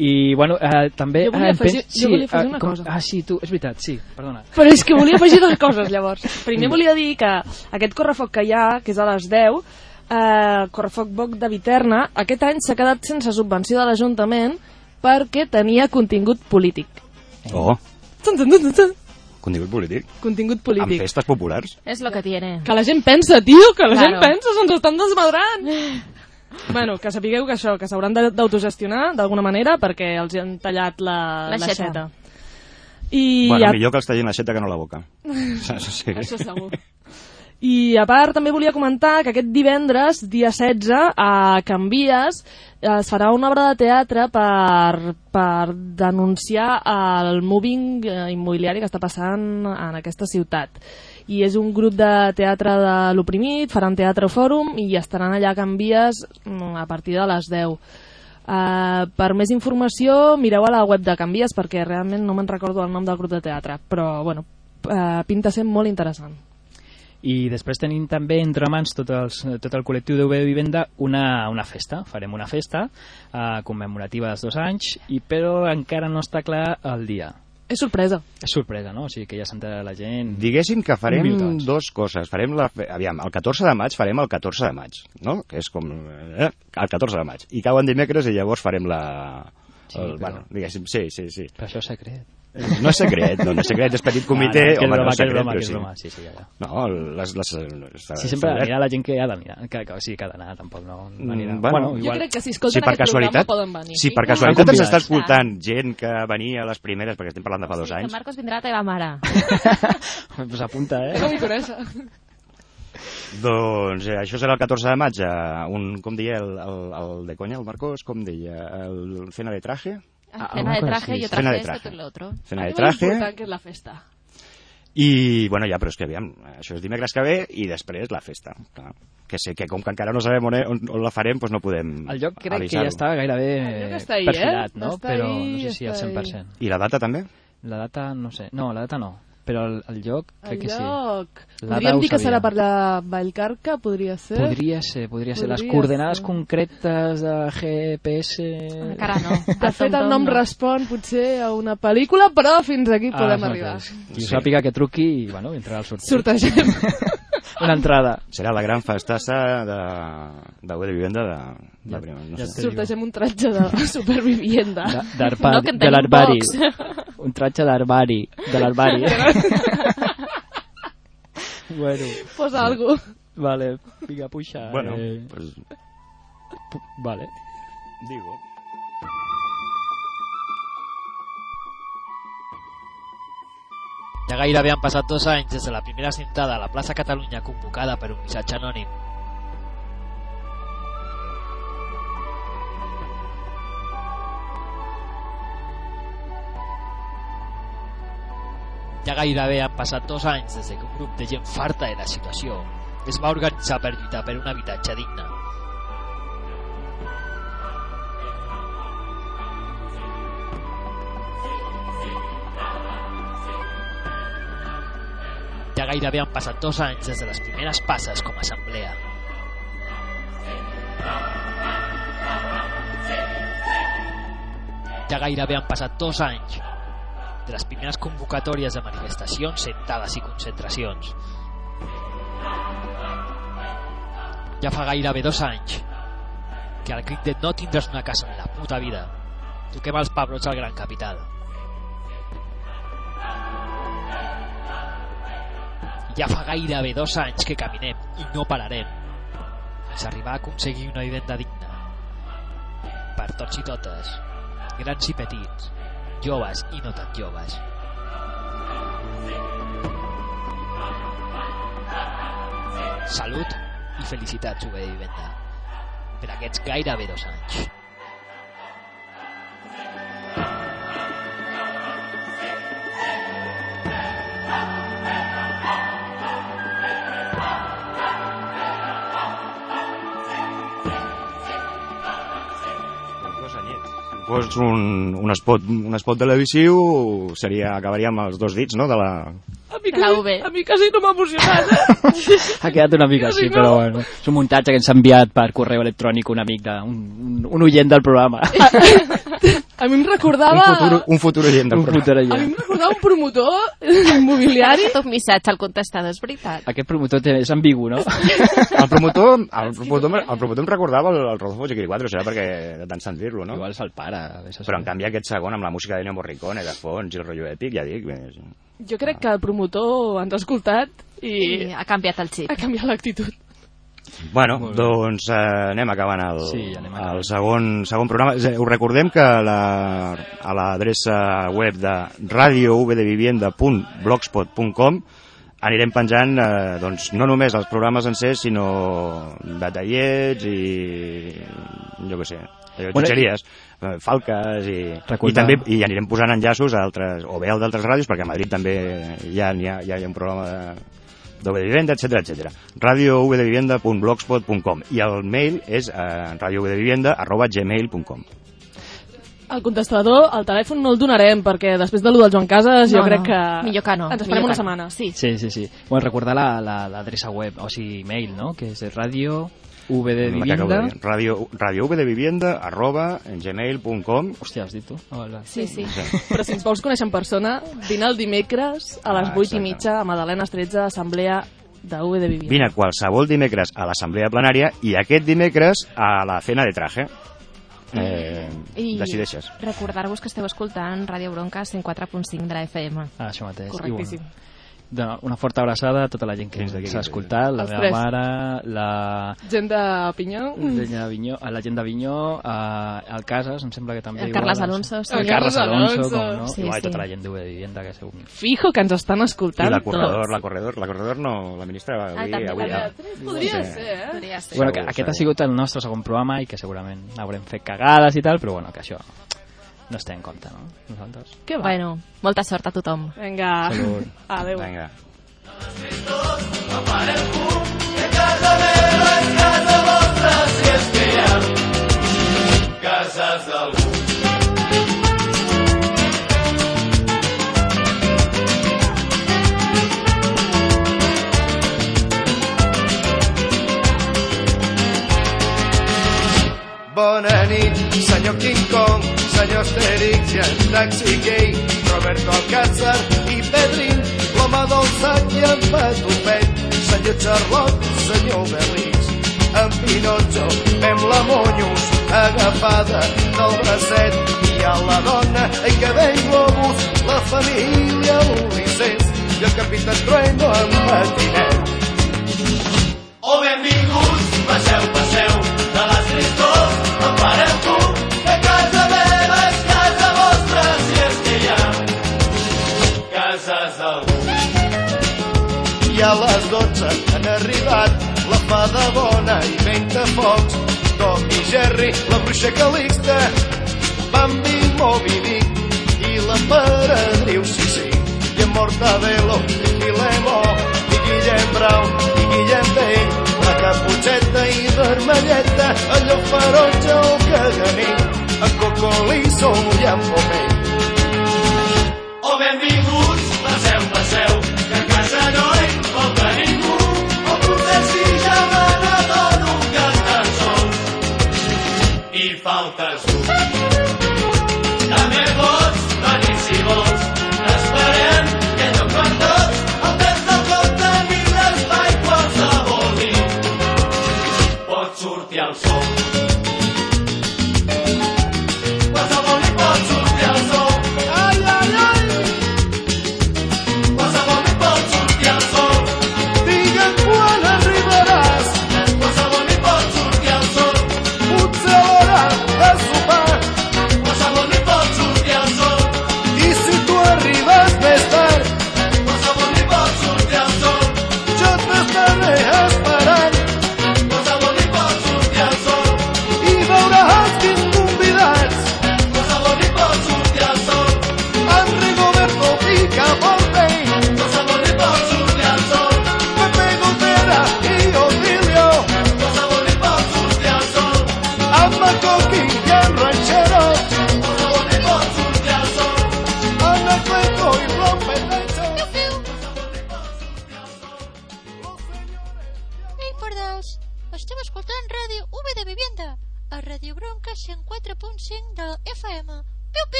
i bueno, eh, també Jo volia eh, afegir- pen- jo volia afegir eh, una com- cosa. ah sí, tu, és veritat, sí, perdona Però és que volia afegir dues coses, llavors. Primer volia dir que aquest correfoc que hi ha, que és a les 10, eh, correfoc Boc de Viterna, aquest any s'ha quedat sense subvenció de l'Ajuntament perquè tenia contingut polític. Oh, Tun, tun, tun, tun, tun. contingut polític. Contingut Amb polític. festes populars. És lo que tiene. Que la gent pensa, tio, que la Claro. gent pensa, se'ns estan desmadrant. bueno, que sapigueu que això, que s'hauran de- d'autogestionar d'alguna manera perquè els han tallat la, L'aixeta. l'aixeta. I bueno, a- millor que els tallin l'aixeta que no la boca. Això sí. Això segur. I a part també volia comentar que aquest divendres, dia 16, a Can Vies, es farà una obra de teatre per, per denunciar el moving eh, immobiliari que està passant en aquesta ciutat. I és un grup de teatre de l'oprimit, faran teatre fòrum i estaran allà a Can Vies mm, a partir de les 10. Uh, per més informació mireu a la web de Can Vies perquè realment no me'n recordo el nom del grup de teatre però bueno, uh, pinta sent molt interessant. I després tenim també entre mans tot, els, tot el col·lectiu d'UB Vivenda una, una festa, farem una festa eh, commemorativa dels dos anys i però encara no està clar el dia és sorpresa és sorpresa, no? O sigui que ja s'entera la gent Diguéssim que farem Humildats. dos coses. Farem la, aviam, el 14 de maig farem el 14 de maig, no? Que és com... Eh, el 14 de maig. I cauen dimecres i llavors farem la... Sí, el, però- bueno, diguéssim, sí, sí, sí. però això és secret No és secret, no, no és secret, és petit comitè, ah, no, home, no broma, és que és secret, broma, però sí. broma sí, sí, ja, ja. No, les... les, les Sí, sempre anirà la gent que ha d'anar, que, que, sí, que ha d'anar, tampoc no, no anirà. Mm, bueno, jo igual, crec que si si escolten per aquest casualitat, programa poden venir si per casualitat ens convidats. està escoltant gent que venia a les primeres, perquè estem parlant de fa dos Sí, que anys, Marcos vindrà a la teva mare. pues apunta, eh? no m'hi coneix doncs eh, això serà el 14 de maig, eh, un, com deia el, el, el de conya, el Marcos, com deia, el cena de traje, Ah, Cena de traje y otra Cena de fiesta, traje. lo otro. cena de Aquí traje, que és la festa i, bueno, ja, però és que, aviam, això és dimecres que ve i després la festa, clar. Que sé que com que encara no sabem on, on, on la farem, doncs no podem El lloc crec que ja està gairebé està ahí, eh? perfilat, no? Està però ahí, no sé si al està 100%. I la data també? La data, no sé. No, la data no. Però el, el lloc, crec el que sí. lloc La podríem dir que serà per la Vallcarca podria ser Podria ser, podria ser. Les Podria coordenades ser. concretes de GPS... Encara no. de fet el nom respon potser a una pel·lícula però fins aquí podem Ah, arribar escolta, Qui Sí. sàpiga que truqui i, bueno, entrarà al sorteig. sortegem Una entrada. Serà la gran festassa de, de de Vivenda de, de Ja- primer, no ja sé. te- sortegem un tratge de supervivienda De- No, que en de pocs. Un tratge d'arbari. De l'arbari. bueno, posa algú vale. Vinga, puja. Bueno, Eh, pues, pu- vale. digo... Ja gairebé han passat dos anys des de la primera cintada a la plaça Catalunya convocada per un missatge anònim. Ja gairebé han passat dos anys des de que un grup de gent farta de la situació es va organitzar per lluitar per un habitatge digne. Ja gairebé han passat dos anys des de les primeres passes com a assemblea. Ja gairebé han passat dos anys de les primeres convocatòries de manifestacions, sentades i concentracions. Ja fa gairebé dos anys que el crit de no tindràs una casa en la puta vida toquem els pebrots al gran capital. Ja fa gairebé dos anys que caminem i no pararem. Fins arribar a aconseguir una vivenda digna. Per tots i totes, grans i petits, joves i no tan joves. Salut i felicitats, Vivenda, per aquests gairebé dos anys. Fos un, un, spot, un spot televisiu seria, acabaria amb els dos dits, no?, de la... A mi, La UB. a mi quasi no m'ha emocionat, eh? Ha quedat una mica Quasi així, no. però bueno. És un muntatge que ens ha enviat per correu electrònic un amic, de, un, un, un oient del programa. A mi em recordava... Un futur, un futur oient del un programa. futur A mi em recordava un promotor immobiliari. Ha un missatge al contestador, és veritat. Aquest promotor té, és ambigu, no? El promotor, el promotor, el promotor em recordava el, el Rodolfo Chiquilicuatro, serà perquè de tant sentir-lo, no? Igual és el pare. Però en canvi aquest segon, amb la música de Ennio Morricone de fons i el rotllo èpic, ja dic... És... Jo crec que el promotor ens ha escoltat i, I ha canviat el xip. ha canviat l'actitud. Bueno, doncs eh, anem acabant el, Sí, anem acabant. el segon, segon programa. Us recordem que la, a l'adreça web de radiovdevivienda.blogspot.com anirem penjant eh, doncs, no només els programes en ser, sinó detallets i jo què sé, allò, Bueno, xutxeries, falques i, i també i anirem posant enllaços a altres, o bé al d'altres ràdios, perquè a Madrid també hi ha, hi ha, hi ha un programa de, d'Ovdevivienda, etc etc. radiovdevivienda.blogspot.com i el mail és eh, radiovdevivienda.gmail.com El contestador, el telèfon no el donarem, perquè després de lo del Joan Casas jo No, crec no. que... Millor que no. Ens esperem una setmana. Sí. Sí, sí, sí. Bueno, recordar l'adreça la, l'adreça web, o sigui, mail, no? Que és radio V de La que acabo de vivienda. Radio, arroba gmail.com Hòstia, has dit tu? Oh, la... Sí, sí. Però si ens vols conèixer en persona, vine el dimecres a les Ah, 8 exacte. i mitja a Madalenes 13, assemblea de UB de Vivienda. Vine qualsevol dimecres a l'assemblea plenària i aquest dimecres a la cena de traje. Eh, I Decideixes. recordar-vos que esteu escoltant Ràdio Bronca 104.5 de la FM. Ah, això mateix. Correctíssim. I, bueno, una forta abraçada a tota la gent que ens ha 15 escoltat, la meva tres. mare, la Gent de Pinyó. gent de Vinyó, a la gent de Vinyó, a, al Casas, em sembla que també... El igual, Carles doncs. Alonso, sí. El Carles Alonso, Alonso. com no? Sí, Igual sí. tota la gent de Vivienda, que segur. Fijo que ens estan escoltant I la corredor, tots. la corredor, la corredor no, la ministra va Ah, dir també, avui. també. ja. Podria Sí. ser, eh? Podria ser. Bueno, que Segur, aquest ha segur. sigut el nostre segon programa i que segurament haurem fet cagades i tal, però bueno, que això no es té en compte, no? Nosaltres. Què va? Bueno, molta sort a tothom. Vinga. Salut. Adéu. Vinga. Cases d'algú. Bona nit, senyor King Kong, senyor Asterix i en Taxi Gay, Roberto Alcázar i Pedrin, l'home del sac i en Patufet, senyor Charlot, senyor Belís, en Pinotxo, fem la Monyos, agafada del bracet, i a la dona, ai que ben globus, la família Ulisses, i el capità Trueno en patinet. O benvinguts, passeu, A les 12 han arribat la fada bona i Ventafocs, Tom i Jerry, la bruixa Calixta, Bambi, Moby Dick i l'emperadriu Sissi, i en Mortadelo, i Filemo, i Guillem Brown, i Guillem Vell, la Caputxeta i Vermelleta, allò ferotge o caganí, en Cocolizo i en Pomell. O benvinguts, passeu, passeu, que a casa no